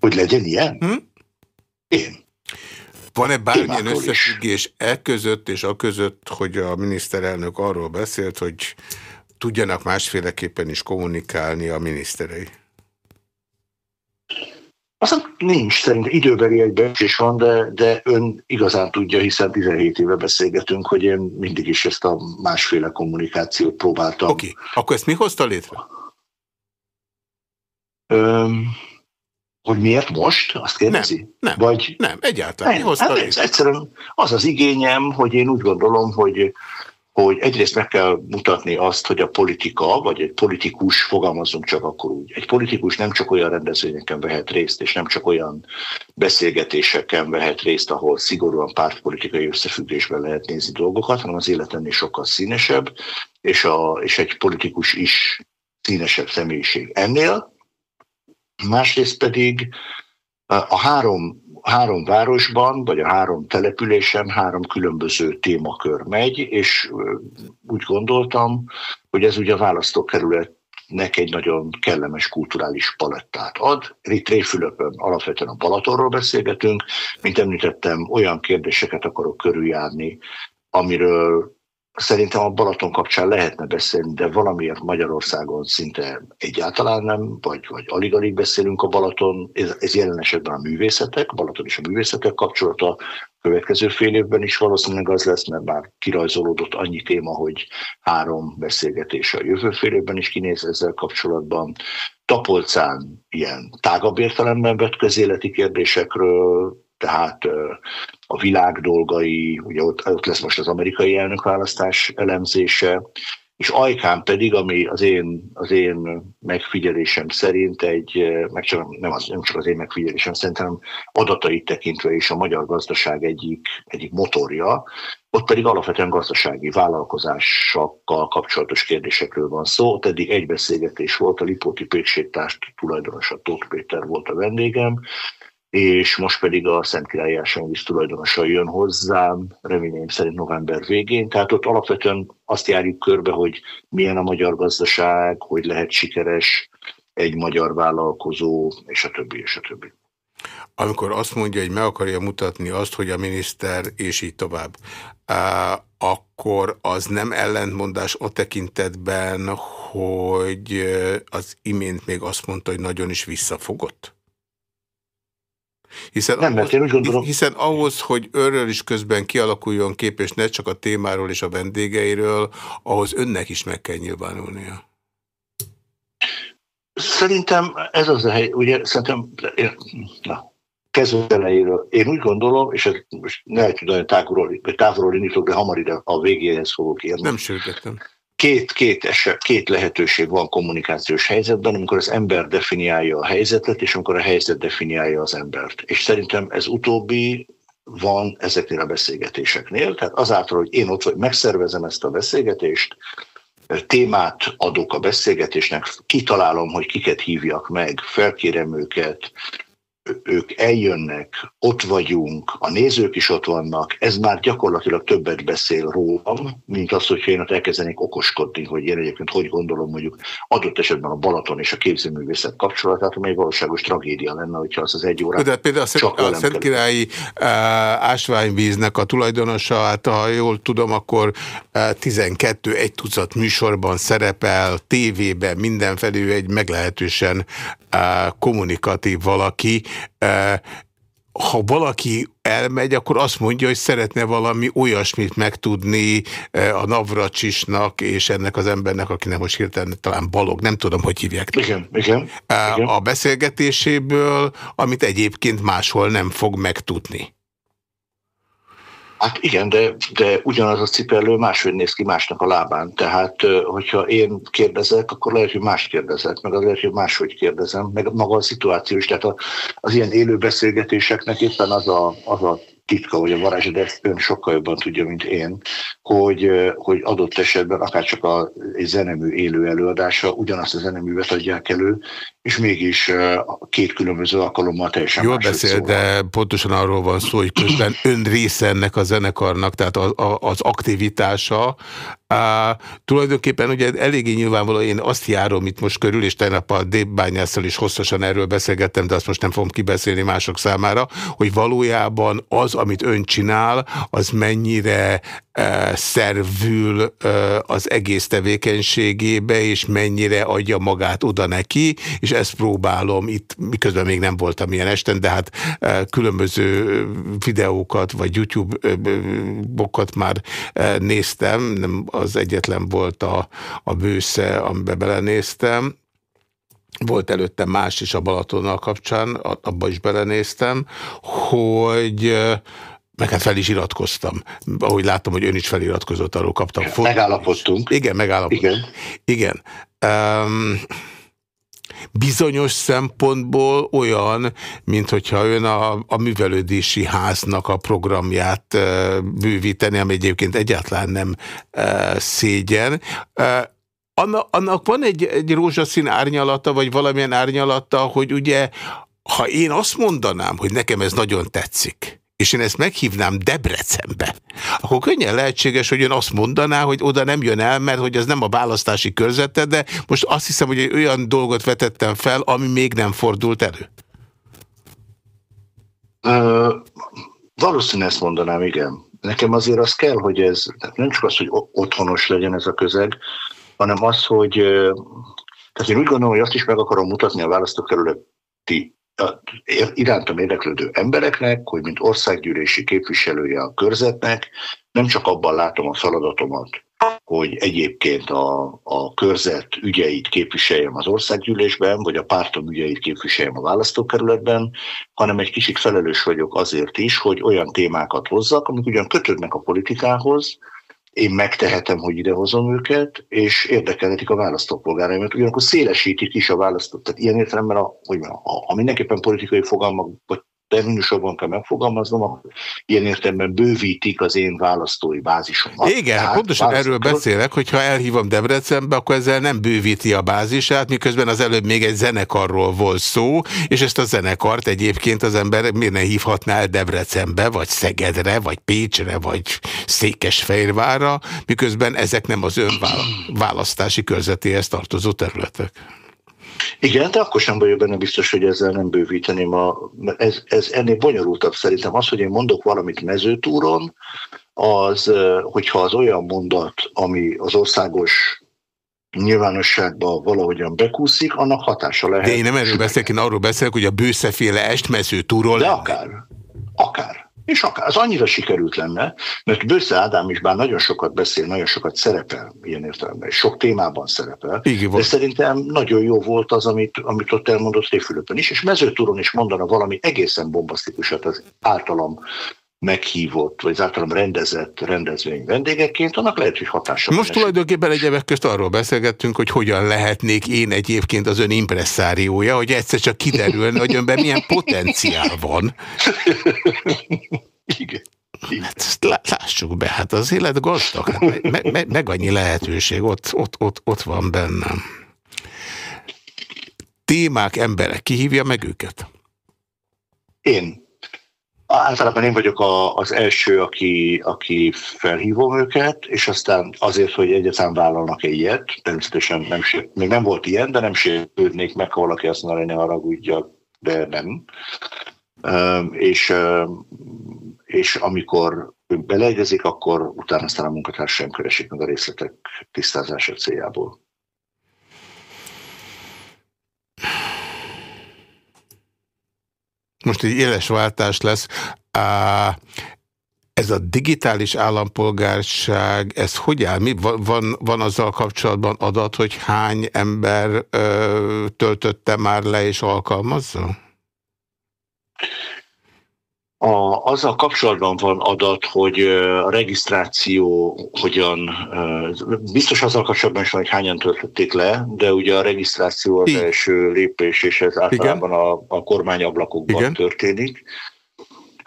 Speaker 3: Hogy legyen ilyen? Hm? Én.
Speaker 2: Van-e bármilyen összefüggés e között és a között, hogy a miniszterelnök arról beszélt, hogy tudjanak másféleképpen is kommunikálni a miniszterei?
Speaker 3: Aztán nincs, szerintem időbeli egybeesés van, de, de ön igazán tudja, hiszen 17 éve beszélgetünk, hogy én mindig is ezt a másféle kommunikációt próbáltam.
Speaker 2: Oké, okay. akkor ezt mi hozta létre?
Speaker 3: Öm, hogy miért most? Azt kérdezi?
Speaker 2: Nem, nem, Vagy... nem egyáltalán.
Speaker 3: Nem, mi hozta hát létre? Egyszerűen az az igényem, hogy én úgy gondolom, hogy hogy egyrészt meg kell mutatni azt, hogy a politika, vagy egy politikus, fogalmazunk csak akkor úgy, egy politikus nem csak olyan rendezvényeken vehet részt, és nem csak olyan beszélgetéseken vehet részt, ahol szigorúan pártpolitikai összefüggésben lehet nézni dolgokat, hanem az élet ennél sokkal színesebb, és, a, és egy politikus is színesebb személyiség ennél. Másrészt pedig a három három városban, vagy a három településen három különböző témakör megy, és úgy gondoltam, hogy ez ugye a választókerület nek egy nagyon kellemes kulturális palettát ad. Itt Réfülöpön alapvetően a Balatonról beszélgetünk, mint említettem, olyan kérdéseket akarok körüljárni, amiről Szerintem a Balaton kapcsán lehetne beszélni, de valamiért Magyarországon szinte egyáltalán nem, vagy, vagy alig-alig beszélünk a Balaton. Ez, ez jelen esetben a művészetek, Balaton és a művészetek kapcsolata. Következő fél évben is valószínűleg az lesz, mert már kirajzolódott annyi téma, hogy három beszélgetés a jövő fél évben is kinéz ezzel kapcsolatban. Tapolcán ilyen tágabb értelemben vett közéleti kérdésekről, tehát a világ dolgai, ugye ott, ott lesz most az amerikai elnökválasztás elemzése, és Ajkán pedig, ami az én, az én megfigyelésem szerint egy, meg csak, nem, az, nem csak az én megfigyelésem szerint, hanem adatait tekintve is a magyar gazdaság egyik, egyik motorja, ott pedig alapvetően gazdasági vállalkozásokkal kapcsolatos kérdésekről van szó. Ott eddig egy beszélgetés volt, a Lipóti Pékségtárs tulajdonosa Tóth Péter volt a vendégem, és most pedig a Szent Királyi Ásványvíz tulajdonosa jön hozzám, reményeim szerint november végén. Tehát ott alapvetően azt járjuk körbe, hogy milyen a magyar gazdaság, hogy lehet sikeres egy magyar vállalkozó, és a többi, és a többi.
Speaker 2: Amikor azt mondja, hogy meg akarja mutatni azt, hogy a miniszter, és így tovább, akkor az nem ellentmondás a tekintetben, hogy az imént még azt mondta, hogy nagyon is visszafogott? Hiszen nem, ahhoz, én úgy gondolom... Hiszen ahhoz, hogy örről is közben kialakuljon kép, és ne csak a témáról és a vendégeiről, ahhoz önnek is meg kell nyilvánulnia.
Speaker 3: Szerintem ez az a hely, ugye szerintem, na, kezdő elejéről. Én úgy gondolom, és ez most ne lehet nagyon távolról, távolról indítok, de hamar ide a végéhez fogok érni.
Speaker 2: Nem sürgettem
Speaker 3: két, két, eset, két lehetőség van kommunikációs helyzetben, amikor az ember definiálja a helyzetet, és amikor a helyzet definiálja az embert. És szerintem ez utóbbi van ezeknél a beszélgetéseknél. Tehát azáltal, hogy én ott vagy, megszervezem ezt a beszélgetést, témát adok a beszélgetésnek, kitalálom, hogy kiket hívjak meg, felkérem őket, ők eljönnek, ott vagyunk, a nézők is ott vannak, ez már gyakorlatilag többet beszél rólam, mint az, hogyha én ott elkezdenék okoskodni, hogy én egyébként hogy gondolom mondjuk adott esetben a Balaton és a képzőművészet kapcsolatát, amely valóságos tragédia lenne, hogyha az az egy óra.
Speaker 2: De például a, Szent, a Szentkirályi uh, ásványvíznek a tulajdonosa, hát ha jól tudom, akkor uh, 12 egy tucat műsorban szerepel, tévében, mindenfelé egy meglehetősen uh, kommunikatív valaki, ha valaki elmegy, akkor azt mondja, hogy szeretne valami olyasmit megtudni a Navracsisnak és ennek az embernek, akinek most hirtelen talán Balog, nem tudom, hogy hívják.
Speaker 3: Igen, igen, igen.
Speaker 2: A beszélgetéséből, amit egyébként máshol nem fog megtudni.
Speaker 3: Hát igen, de, de ugyanaz a cipellő máshogy néz ki másnak a lábán. Tehát, hogyha én kérdezek, akkor lehet, hogy más kérdezek, meg az lehet, hogy máshogy kérdezem, meg maga a szituáció is. Tehát az ilyen élő beszélgetéseknek éppen az a, az a titka, hogy a Varázs, de ezt ön sokkal jobban tudja, mint én, hogy, hogy adott esetben akár csak a, zenemű élő előadása ugyanazt a zeneművet adják elő, és mégis két különböző alkalommal teljesen
Speaker 2: Jól beszél, szóval. de pontosan arról van szó, hogy közben ön része ennek a zenekarnak, tehát az, az aktivitása. Á, tulajdonképpen ugye eléggé nyilvánvaló, én azt járom itt most körül, és tegnap a Débányásszal is hosszasan erről beszélgettem, de azt most nem fogom kibeszélni mások számára, hogy valójában az, amit ön csinál, az mennyire e, szervül e, az egész tevékenységébe, és mennyire adja magát oda neki, és ezt próbálom itt, miközben még nem voltam ilyen esten, de hát e, különböző videókat, vagy YouTube-bokat már e, néztem, nem az egyetlen volt a, a bősze, amiben belenéztem, volt előtte más is a Balatonnal kapcsán, abba is belenéztem, hogy meg hát fel is iratkoztam. Ahogy láttam, hogy ön is feliratkozott, arról kaptam.
Speaker 3: Megállapodtunk.
Speaker 2: Igen, megállapodtunk. Igen. Igen. Um, bizonyos szempontból olyan, mint hogyha ön a, a művelődési háznak a programját e, bővíteni, ami egyébként egyáltalán nem e, szégyen. E, annak, annak van egy, egy rózsaszín árnyalata, vagy valamilyen árnyalata, hogy ugye, ha én azt mondanám, hogy nekem ez nagyon tetszik, és én ezt meghívnám Debrecenbe, akkor könnyen lehetséges, hogy ön azt mondaná, hogy oda nem jön el, mert hogy ez nem a választási körzete, de most azt hiszem, hogy egy olyan dolgot vetettem fel, ami még nem fordult elő.
Speaker 3: Uh, valószínűleg ezt mondanám, igen. Nekem azért az kell, hogy ez nem csak az, hogy otthonos legyen ez a közeg, hanem az, hogy tehát én úgy gondolom, hogy azt is meg akarom mutatni a választókerületi irántam érdeklődő embereknek, hogy mint országgyűlési képviselője a körzetnek, nem csak abban látom a feladatomat, hogy egyébként a, a körzet ügyeit képviseljem az országgyűlésben, vagy a pártom ügyeit képviseljem a választókerületben, hanem egy kicsit felelős vagyok azért is, hogy olyan témákat hozzak, amik ugyan kötődnek a politikához, én megtehetem, hogy idehozom őket, és érdekelhetik a választópolgáraimat. Ugyanakkor szélesítik is a választót. Tehát ilyen értelemben, a, hogy mondjam, ha mindenképpen politikai fogalmak, vagy terminusokban kell megfogalmaznom, akkor ilyen értelemben bővítik az én választói bázisomat.
Speaker 2: Igen, hát pontosan erről beszélek, hogyha elhívom Debrecenbe, akkor ezzel nem bővíti a bázisát, miközben az előbb még egy zenekarról volt szó, és ezt a zenekart egyébként az ember miért ne hívhatná el Debrecenbe, vagy Szegedre, vagy Pécsre, vagy Székesfehérvárra, miközben ezek nem az ön választási körzetéhez tartozó területek.
Speaker 3: Igen, de akkor sem vagyok benne biztos, hogy ezzel nem bővíteném a... Ez, ez ennél bonyolultabb szerintem. Az, hogy én mondok valamit mezőtúron, az, hogyha az olyan mondat, ami az országos nyilvánosságba valahogyan bekúszik, annak hatása lehet.
Speaker 2: De én nem erről beszélek, én arról beszélek, hogy a bőszeféle est mezőtúról
Speaker 3: De lenne. akár, akár. És akár az annyira sikerült lenne, mert Bősze Ádám is bár nagyon sokat beszél, nagyon sokat szerepel ilyen értelemben, és sok témában szerepel, Igen, de szerintem nagyon jó volt az, amit, amit ott elmondott Réfülöpön is, és mezőtúron is mondana valami egészen bombasztikusat az általam meghívott, vagy az általam rendezett rendezvény vendégeként, annak lehet, hogy hatása
Speaker 2: Most tulajdonképpen egyebek közt arról beszélgettünk, hogy hogyan lehetnék én egyébként az ön impresszáriója, hogy egyszer csak kiderülne, hogy önben milyen potenciál van.
Speaker 3: Igen.
Speaker 2: Hát lássuk be, hát az élet gazdag, hát meg, meg, meg annyi lehetőség ott, ott, ott, ott van bennem. Témák, emberek, kihívja meg őket?
Speaker 3: Én. Általában én vagyok a, az első, aki, aki felhívom őket, és aztán azért, hogy egyáltalán vállalnak egy ilyet, természetesen nem, még nem volt ilyen, de nem sérülnék meg, ha valaki azt mondaná, hogy ne haragudjak, de nem. És, és amikor beleegyezik, akkor utána aztán a munkatársaim keresik meg a részletek tisztázása céljából.
Speaker 2: Most egy éles váltás lesz. Ez a digitális állampolgárság, ez hogy áll? Mi van, van azzal kapcsolatban adat, hogy hány ember ö, töltötte már le és alkalmazza?
Speaker 3: A, azzal kapcsolatban van adat, hogy a regisztráció hogyan, biztos azzal kapcsolatban is van, hogy hányan töltötték le, de ugye a regisztráció az Igen. első lépés, és ez általában a, a kormányablakokban Igen. történik.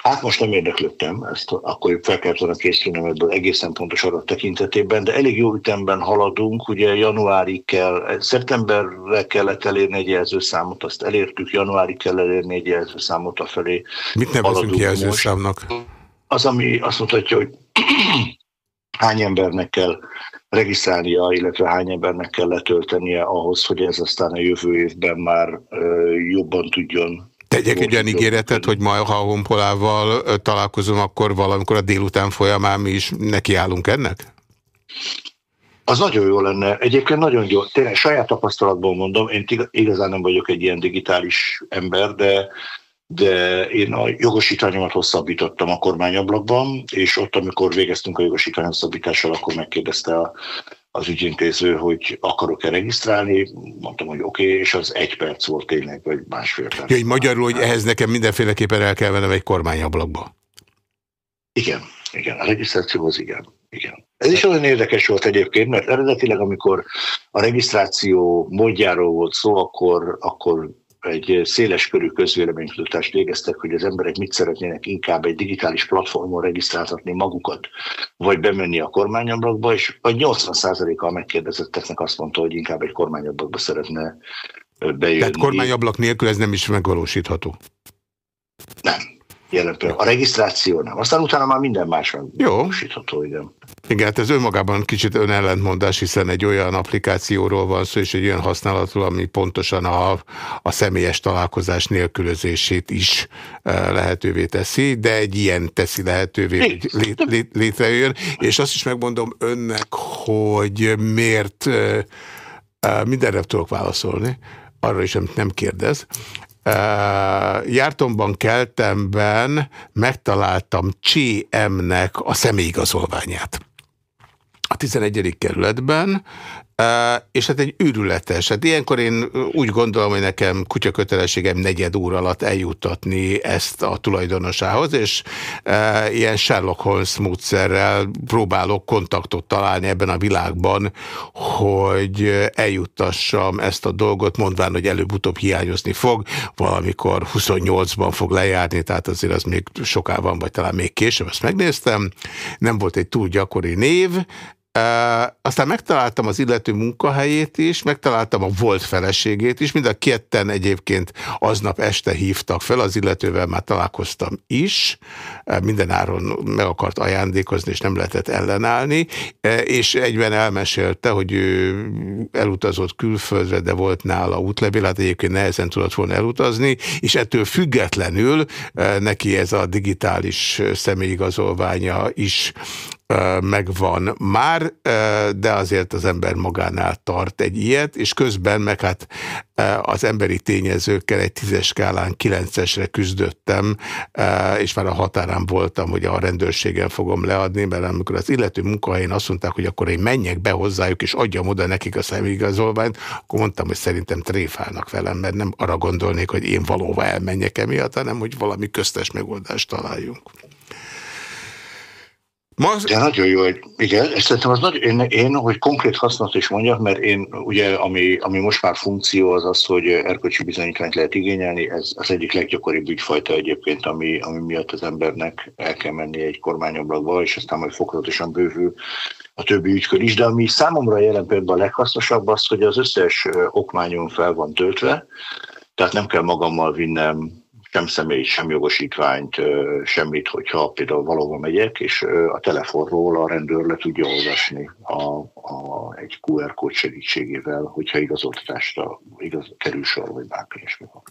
Speaker 3: Hát most nem érdeklődtem, ezt akkor fel kellett volna készülnem ebből egészen pontos adat tekintetében, de elég jó ütemben haladunk, ugye januárig kell, szeptemberre kellett elérni egy jelzőszámot, azt elértük, januárig kell elérni egy jelzőszámot a felé.
Speaker 2: Mit nevezünk jelzőszámnak?
Speaker 3: Az, ami azt mutatja, hogy hány embernek kell regisztrálnia, illetve hány embernek kell letöltenie ahhoz, hogy ez aztán a jövő évben már jobban tudjon
Speaker 2: Tegyek egy olyan ígéretet, hogy majd, ha a honpolával találkozom, akkor valamikor a délután folyamán mi is nekiállunk ennek?
Speaker 3: Az nagyon jó lenne. Egyébként nagyon jó. Tényleg saját tapasztalatból mondom, én igazán nem vagyok egy ilyen digitális ember, de de én a jogosítványomat hosszabbítottam a kormányablakban, és ott, amikor végeztünk a jogosítvány hosszabbítással, akkor megkérdezte a az ügyintéző, hogy akarok-e regisztrálni, mondtam, hogy oké, okay, és az egy perc volt tényleg, vagy másfél perc.
Speaker 2: Ja, hogy magyarul, hogy ehhez nekem mindenféleképpen el kell vennem egy kormányablakba.
Speaker 3: Igen, igen, a regisztrációhoz igen. igen. Ez is olyan érdekes volt egyébként, mert eredetileg, amikor a regisztráció módjáról volt szó, akkor, akkor egy széles körű közvéleménykutatást végeztek, hogy az emberek mit szeretnének inkább egy digitális platformon regisztráltatni magukat, vagy bemenni a kormányablakba, és a 80%-a megkérdezetteknek azt mondta, hogy inkább egy kormányablakba szeretne bejönni.
Speaker 2: Tehát kormányablak nélkül ez nem is megvalósítható?
Speaker 3: Nem. Jelen A regisztráció nem. Aztán utána már minden más megvalósítható, igen.
Speaker 2: Igen, hát ez önmagában kicsit önellentmondás, hiszen egy olyan applikációról van szó, és egy olyan használatról, ami pontosan a, a személyes találkozás nélkülözését is e, lehetővé teszi, de egy ilyen teszi lehetővé, hogy lé, lé, létrejön. És azt is megmondom önnek, hogy miért e, mindenre tudok válaszolni, arra is, amit nem kérdez. Jártomban, keltemben megtaláltam CM-nek a személyigazolványát a 11. kerületben, és hát egy űrületes. Hát ilyenkor én úgy gondolom, hogy nekem kutyakötelességem negyed óra alatt eljutatni ezt a tulajdonosához, és ilyen Sherlock Holmes módszerrel próbálok kontaktot találni ebben a világban, hogy eljuttassam ezt a dolgot, mondván, hogy előbb-utóbb hiányozni fog, valamikor 28-ban fog lejárni, tehát azért az még sokában, vagy talán még később, ezt megnéztem. Nem volt egy túl gyakori név, Aztán megtaláltam az illető munkahelyét is, megtaláltam a volt feleségét is, mind a ketten egyébként aznap este hívtak fel, az illetővel már találkoztam is, mindenáron meg akart ajándékozni, és nem lehetett ellenállni, és egyben elmesélte, hogy ő elutazott külföldre, de volt nála útlevél, hát egyébként nehezen tudott volna elutazni, és ettől függetlenül neki ez a digitális személyigazolványa is megvan már, de azért az ember magánál tart egy ilyet, és közben meg hát az emberi tényezőkkel egy tízes skálán kilencesre küzdöttem, és már a határán voltam, hogy a rendőrségen fogom leadni, mert amikor az illető munkahelyén azt mondták, hogy akkor én menjek be hozzájuk, és adjam oda nekik a személyigazolványt, akkor mondtam, hogy szerintem tréfálnak velem, mert nem arra gondolnék, hogy én valóban elmenjek emiatt, hanem hogy valami köztes megoldást találjunk.
Speaker 3: Ma... De nagyon jó, hogy igen, és szerintem az nagy, én, én, hogy konkrét hasznot is mondjak, mert én ugye, ami, ami most már funkció az az, hogy erkölcsi bizonyítványt lehet igényelni, ez az egyik leggyakoribb ügyfajta egyébként, ami, ami miatt az embernek el kell menni egy kormányablakba, és aztán majd fokozatosan bővül a többi ügykör is, de ami számomra jelen például a leghasznosabb az, hogy az összes okmányon fel van töltve, tehát nem kell magammal vinnem sem személy, sem jogosítványt, semmit, hogyha például valahol megyek, és a telefonról a rendőr le tudja olvasni a, a, egy QR kód segítségével, hogyha igazoltatásra igaz, kerül sor, vagy bármi ilyesmi van.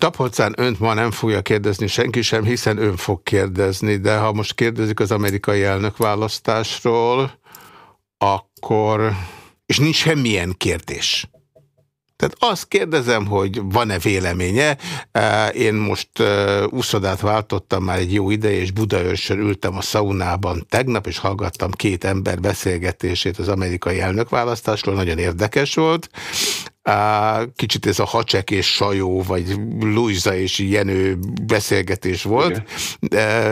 Speaker 2: Tapolcán önt ma nem fogja kérdezni senki sem, hiszen ön fog kérdezni, de ha most kérdezik az amerikai elnök választásról, akkor, és nincs semmilyen kérdés. Tehát azt kérdezem, hogy van-e véleménye. Én most úszodát váltottam már egy jó ideje, és Budaörsön ültem a szaunában tegnap, és hallgattam két ember beszélgetését az amerikai elnökválasztásról, nagyon érdekes volt. Kicsit ez a Hacsek és Sajó, vagy Luisa és Jenő beszélgetés volt. De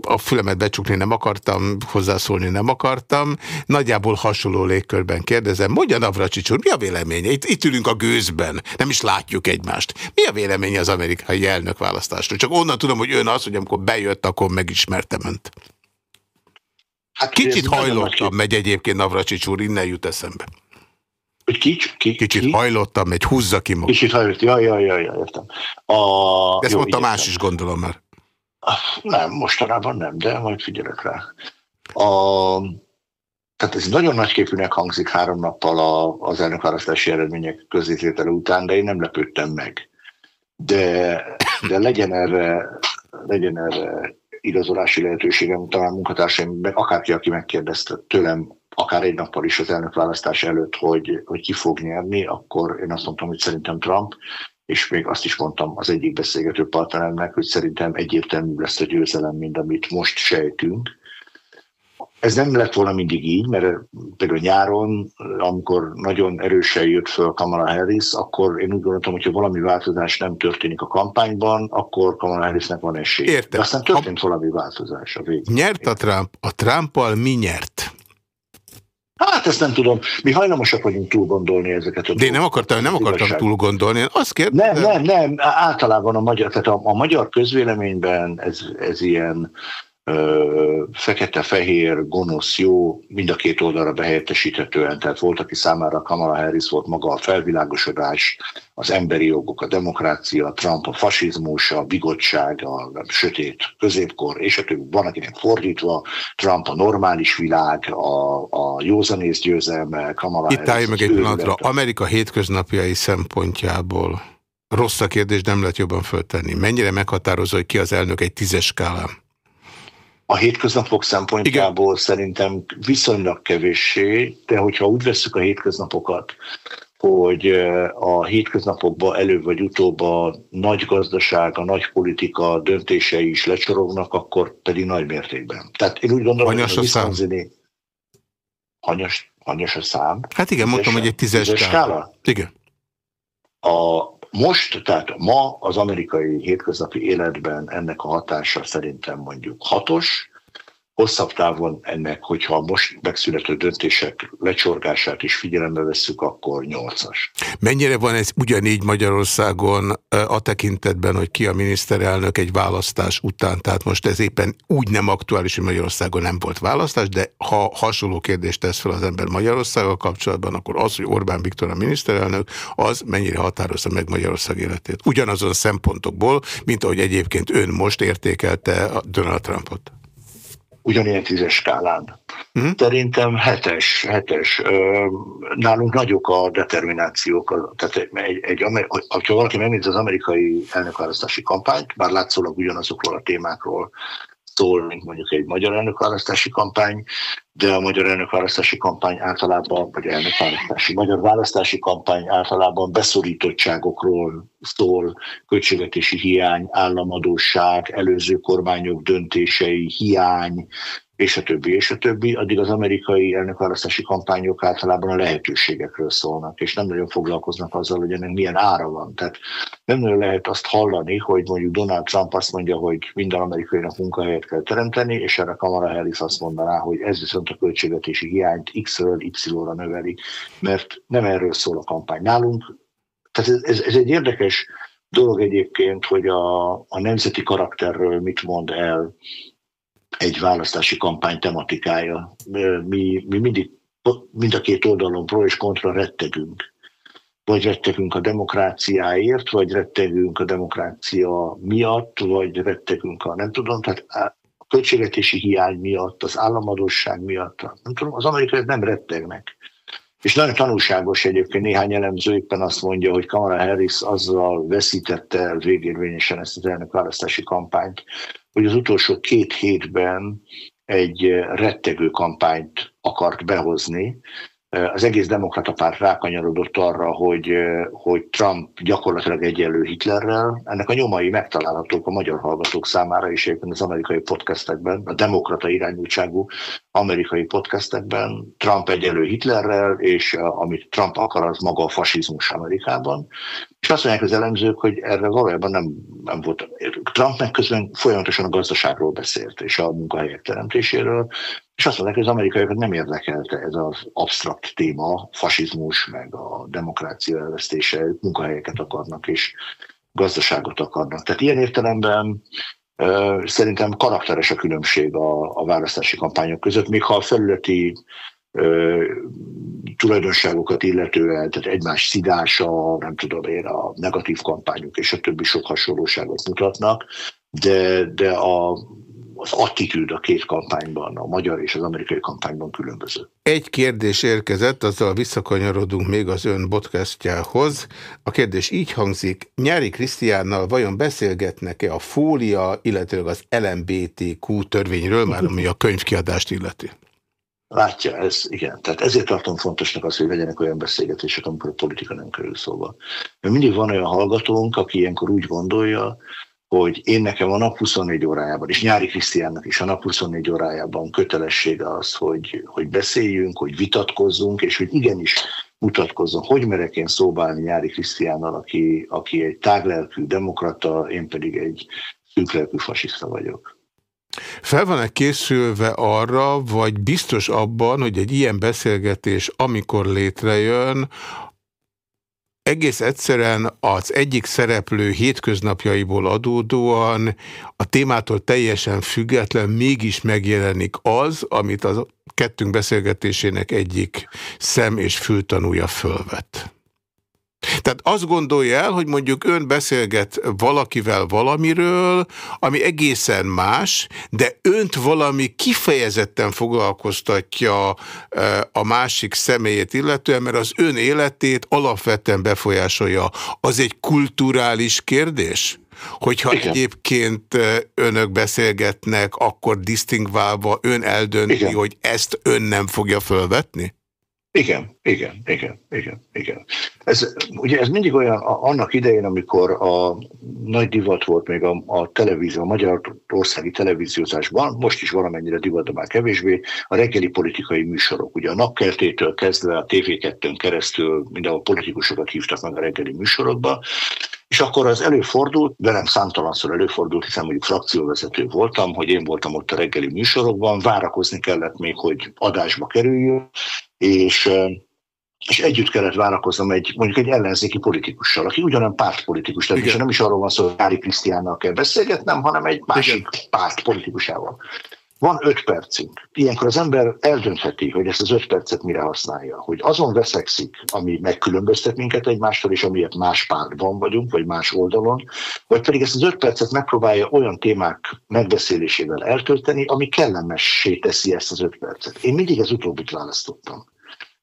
Speaker 2: a fülemet becsukni nem akartam, hozzászólni nem akartam. Nagyjából hasonló légkörben kérdezem. Mondja Navracsics úr, mi a véleménye? Itt, itt ülünk a gőzben, nem is látjuk egymást. Mi a véleménye az amerikai elnök választásról? Csak onnan tudom, hogy ön az, hogy amikor bejött, akkor megismertem önt. Hát, Kicsit hajlottam megy egyébként Navracsics úr, innen jut eszembe.
Speaker 3: Hogy kics, ki,
Speaker 2: Kicsit ki? hajlottam, egy húzza ki
Speaker 3: magam. Kicsit hajlottam, jaj, jaj, jaj, jaj, értem.
Speaker 2: A... De ezt jó, mondta más is, gondolom már.
Speaker 3: Nem, mostanában nem, de majd figyelek rá. A... Tehát ez nagyon nagyképűnek hangzik három nappal a, az elnökválasztási eredmények közététele után, de én nem lepődtem meg. De, de legyen erre, legyen erre igazolási lehetőségem, talán munkatársaim, akárki, aki megkérdezte tőlem akár egy nappal is az elnökválasztás előtt, hogy, hogy ki fog nyerni, akkor én azt mondtam, hogy szerintem Trump, és még azt is mondtam az egyik beszélgető partneremnek, hogy szerintem egyértelmű lesz a győzelem, mint amit most sejtünk. Ez nem lett volna mindig így, mert például nyáron, amikor nagyon erősen jött föl Kamala Harris, akkor én úgy gondoltam, hogy ha valami változás nem történik a kampányban, akkor Kamala Harrisnek van esély.
Speaker 2: Értem. De
Speaker 3: aztán történt ha... valami változás a végén.
Speaker 2: Nyert a Trump. A Trumpal mi nyert?
Speaker 3: Hát ezt nem tudom. Mi hajlamosak vagyunk túl gondolni ezeket a
Speaker 2: De én nem akartam, nem akartam túl gondolni. Én azt kérdezem.
Speaker 3: Nem, nem, nem. Általában a magyar, tehát a, a magyar közvéleményben ez, ez ilyen fekete-fehér, gonosz, jó, mind a két oldalra behelyettesíthetően, tehát volt, aki számára Kamala Harris volt maga a felvilágosodás, az emberi jogok, a demokrácia, a Trump, a fasizmus, a bigottság, a sötét középkor, és a többi. Van, akinek fordítva, Trump a normális világ, a, a józanész győzelme, Kamala
Speaker 2: Itt állj meg egy pillanatra, Amerika hétköznapjai szempontjából rossz a kérdés, nem lehet jobban föltenni. Mennyire meghatározó, hogy ki az elnök egy tízes skálán?
Speaker 3: A hétköznapok szempontjából Igen. szerintem viszonylag kevéssé, de hogyha úgy veszük a hétköznapokat, hogy a hétköznapokban előbb vagy utóbb a nagy gazdaság, a nagy politika döntései is lecsorognak, akkor pedig nagy mértékben. Tehát én úgy gondolom,
Speaker 2: hanyas hogy a Wisconsin
Speaker 3: hanyas, hanyas a szám.
Speaker 2: Hát igen, mondtam, hogy egy tízes, tízes skála.
Speaker 3: Igen. A, most, tehát ma az amerikai hétköznapi életben ennek a hatása szerintem mondjuk hatos, hosszabb távon ennek, hogyha most megszülető döntések lecsorgását is figyelembe vesszük, akkor nyolcas.
Speaker 2: Mennyire van ez ugyanígy Magyarországon a tekintetben, hogy ki a miniszterelnök egy választás után, tehát most ez éppen úgy nem aktuális, hogy Magyarországon nem volt választás, de ha hasonló kérdést tesz fel az ember Magyarországgal kapcsolatban, akkor az, hogy Orbán Viktor a miniszterelnök, az mennyire határozza meg Magyarország életét. Ugyanazon szempontokból, mint ahogy egyébként ön most értékelte Donald Trumpot
Speaker 3: ugyanilyen tízes skálán. Uh-huh. Szerintem hetes, hetes. Nálunk nagyok a determinációk, tehát egy, egy, ha valaki megnézi az amerikai elnökválasztási kampányt, bár látszólag ugyanazokról a témákról szól, mint mondjuk egy magyar elnökválasztási kampány, de a magyar elnökválasztási kampány általában, vagy elnökválasztási, magyar választási kampány általában beszorítottságokról szól, költségvetési hiány, államadóság, előző kormányok döntései, hiány, és a többi, és a többi, addig az amerikai elnökválasztási kampányok általában a lehetőségekről szólnak, és nem nagyon foglalkoznak azzal, hogy ennek milyen ára van. Tehát nem nagyon lehet azt hallani, hogy mondjuk Donald Trump azt mondja, hogy minden amerikainak munkahelyet kell teremteni, és erre Kamala Harris azt mondaná, hogy ez viszont a költségvetési hiányt X-ről Y-ra növeli, mert nem erről szól a kampány nálunk. Tehát ez, ez, ez egy érdekes dolog egyébként, hogy a, a nemzeti karakterről mit mond el egy választási kampány tematikája. Mi, mi mindig mind a két oldalon pro és kontra rettegünk. Vagy rettegünk a demokráciáért, vagy rettegünk a demokrácia miatt, vagy rettegünk a nem tudom, tehát a költségvetési hiány miatt, az államadóság miatt, nem tudom, az amerikai nem rettegnek. És nagyon tanulságos egyébként néhány elemző éppen azt mondja, hogy Kamala Harris azzal veszítette el végérvényesen ezt az elnökválasztási kampányt, hogy az utolsó két hétben egy rettegő kampányt akart behozni, az egész demokrata párt rákanyarodott arra, hogy, hogy Trump gyakorlatilag egyenlő Hitlerrel. Ennek a nyomai megtalálhatók a magyar hallgatók számára is egyébként az amerikai podcastekben, a demokrata irányultságú amerikai podcastekben. Trump egyenlő Hitlerrel, és amit Trump akar, az maga a fasizmus Amerikában. És azt mondják az elemzők, hogy erre valójában nem, nem volt. Trump meg közben folyamatosan a gazdaságról beszélt, és a munkahelyek teremtéséről, és azt mondják, hogy az amerikaiakat nem érdekelte ez az absztrakt téma, fasizmus, meg a demokrácia elvesztése, munkahelyeket akarnak, és gazdaságot akarnak. Tehát ilyen értelemben szerintem karakteres a különbség a, a választási kampányok között, még ha a felületi tulajdonságokat illetően, tehát egymás szidása, nem tudom én, a negatív kampányok és a többi sok hasonlóságot mutatnak, de, de a az attitűd a két kampányban, a magyar és az amerikai kampányban különböző.
Speaker 2: Egy kérdés érkezett, azzal visszakanyarodunk még az ön podcastjához. A kérdés így hangzik, Nyári Krisztiánnal vajon beszélgetnek-e a fólia, illetőleg az LMBTQ törvényről, már ami a könyvkiadást illeti?
Speaker 3: Látja, ez igen. Tehát ezért tartom fontosnak az, hogy legyenek olyan beszélgetések, amikor a politika nem kerül szóba. Mert mindig van olyan hallgatónk, aki ilyenkor úgy gondolja, hogy én nekem a nap 24 órájában, és Nyári Krisztiánnak is a nap 24 órájában kötelessége az, hogy, hogy beszéljünk, hogy vitatkozzunk, és hogy igenis mutatkozzon, hogy merek én szóbálni Nyári Krisztiánnal, aki, aki egy táglelkű demokrata, én pedig egy szűklelkű fasiszta vagyok.
Speaker 2: Fel van-e készülve arra, vagy biztos abban, hogy egy ilyen beszélgetés, amikor létrejön, egész egyszerűen az egyik szereplő hétköznapjaiból adódóan a témától teljesen független mégis megjelenik az, amit a kettünk beszélgetésének egyik szem és fültanúja fölvet. Tehát azt gondolja el, hogy mondjuk ön beszélget valakivel valamiről, ami egészen más, de önt valami kifejezetten foglalkoztatja a másik személyét illetően, mert az ön életét alapvetően befolyásolja. Az egy kulturális kérdés? Hogyha Igen. egyébként önök beszélgetnek, akkor disztingválva ön eldönti, Igen. hogy ezt ön nem fogja fölvetni?
Speaker 3: Igen, igen, igen, igen, igen. Ez, ugye ez mindig olyan, annak idején, amikor a nagy divat volt még a, a televízió, a magyarországi televíziózásban, most is valamennyire divat, de már kevésbé, a reggeli politikai műsorok. Ugye a napkertétől kezdve a TV2-n keresztül mindenhol politikusokat hívtak meg a reggeli műsorokba, és akkor az előfordult, velem számtalanszor előfordult, hiszen mondjuk frakcióvezető voltam, hogy én voltam ott a reggeli műsorokban, várakozni kellett még, hogy adásba kerüljön, és és együtt kellett várakoznom egy, mondjuk egy ellenzéki politikussal, aki ugyanolyan pártpolitikus, tehát és nem is arról van szó, hogy Kári Krisztiánnal kell beszélgetnem, hanem egy másik Igen. párt politikusával. Van öt percünk. Ilyenkor az ember eldöntheti, hogy ezt az öt percet mire használja. Hogy azon veszekszik, ami megkülönböztet minket egymástól, és amiért más pártban vagyunk, vagy más oldalon, vagy pedig ezt az öt percet megpróbálja olyan témák megbeszélésével eltölteni, ami kellemessé teszi ezt az öt percet. Én mindig az utóbbit választottam.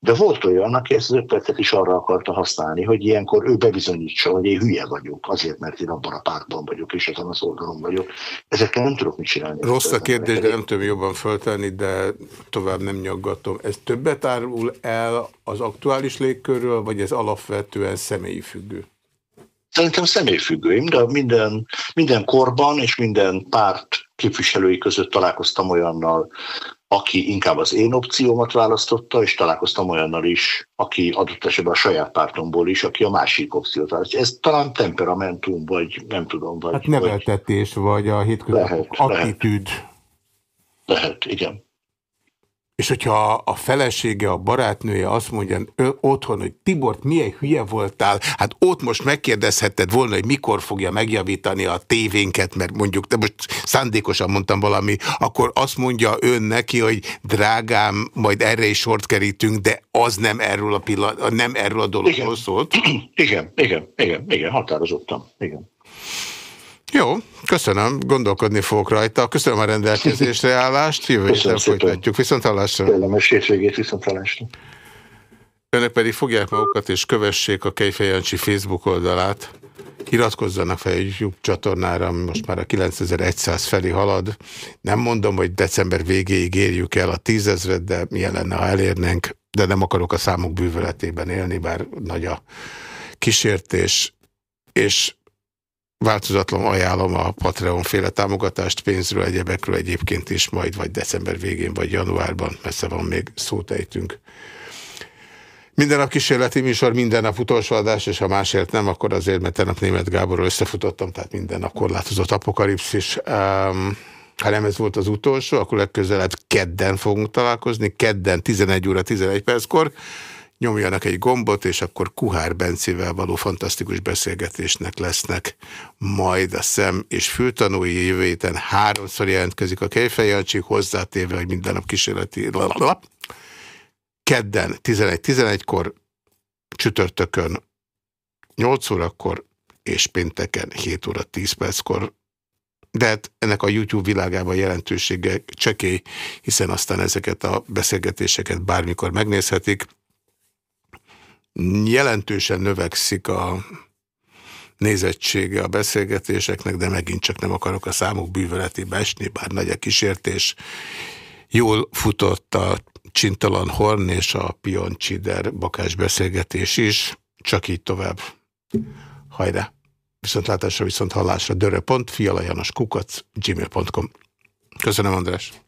Speaker 3: De volt olyan, aki ezt az ötletet is arra akarta használni, hogy ilyenkor ő bebizonyítsa, hogy én hülye vagyok, azért, mert én abban a pártban vagyok, és ezen az oldalon vagyok. Ezekkel nem tudok mit csinálni.
Speaker 2: Rossz a kérdés, de nem tudom jobban föltenni, de tovább nem nyaggatom. Ez többet árul el az aktuális légkörről, vagy ez alapvetően személyi függő?
Speaker 3: Szerintem személyfüggőim, de minden, minden korban és minden párt képviselői között találkoztam olyannal, aki inkább az én opciómat választotta, és találkoztam olyannal is, aki adott esetben a saját pártomból is, aki a másik opciót választotta. Ez talán temperamentum, vagy nem tudom. Vagy,
Speaker 2: hát neveltetés, vagy, vagy a hétköznapi attitűd.
Speaker 3: Lehet. lehet, igen.
Speaker 2: És hogyha a felesége, a barátnője azt mondja ő otthon, hogy Tibor, milyen hülye voltál, hát ott most megkérdezhetted volna, hogy mikor fogja megjavítani a tévénket, mert mondjuk, de most szándékosan mondtam valami, akkor azt mondja ön neki, hogy drágám, majd erre is sort kerítünk, de az nem erről a, pillanat, nem erről a dologról szólt.
Speaker 3: Igen, igen, igen, igen, határozottam, igen.
Speaker 2: Jó, köszönöm, gondolkodni fogok rajta. Köszönöm a rendelkezésre állást, jövő héten folytatjuk. Viszont hallásra.
Speaker 3: Kellemes hétvégét, viszont hallásra.
Speaker 2: Önök pedig fogják magukat és kövessék a Kejfejancsi Facebook oldalát. Iratkozzanak fel egy YouTube csatornára, ami most már a 9100 felé halad. Nem mondom, hogy december végéig érjük el a tízezret, de milyen lenne, ha elérnénk, de nem akarok a számok bűvöletében élni, bár nagy a kísértés. És Változatlan ajánlom a Patreon féle támogatást pénzről, egyebekről egyébként is majd vagy december végén, vagy januárban, messze van még szótejtünk. Minden nap kísérleti műsor, minden nap utolsó adás, és ha másért nem, akkor azért, mert tegnap német Gáborról összefutottam, tehát minden nap korlátozott apokalipszis. Um, ha nem ez volt az utolsó, akkor legközelebb kedden fogunk találkozni, kedden 11 óra 11 perckor nyomjanak egy gombot, és akkor Kuhár Bencével való fantasztikus beszélgetésnek lesznek majd a szem és fültanúi jövő héten háromszor jelentkezik a Kejfejancsi, hozzátéve, hogy minden nap kísérleti kedden 11-11-kor, csütörtökön 8 órakor, és pénteken 7 óra 10 perckor. De hát ennek a YouTube világában jelentősége csekély, hiszen aztán ezeket a beszélgetéseket bármikor megnézhetik jelentősen növekszik a nézettsége a beszélgetéseknek, de megint csak nem akarok a számok bűveletébe esni, bár nagy a kísértés. Jól futott a Csintalan Horn és a Pion Csider bakás beszélgetés is, csak így tovább. Hajrá! viszontlátásra, viszont hallásra, dörö.fialajanoskukac, gmail.com. Köszönöm, András.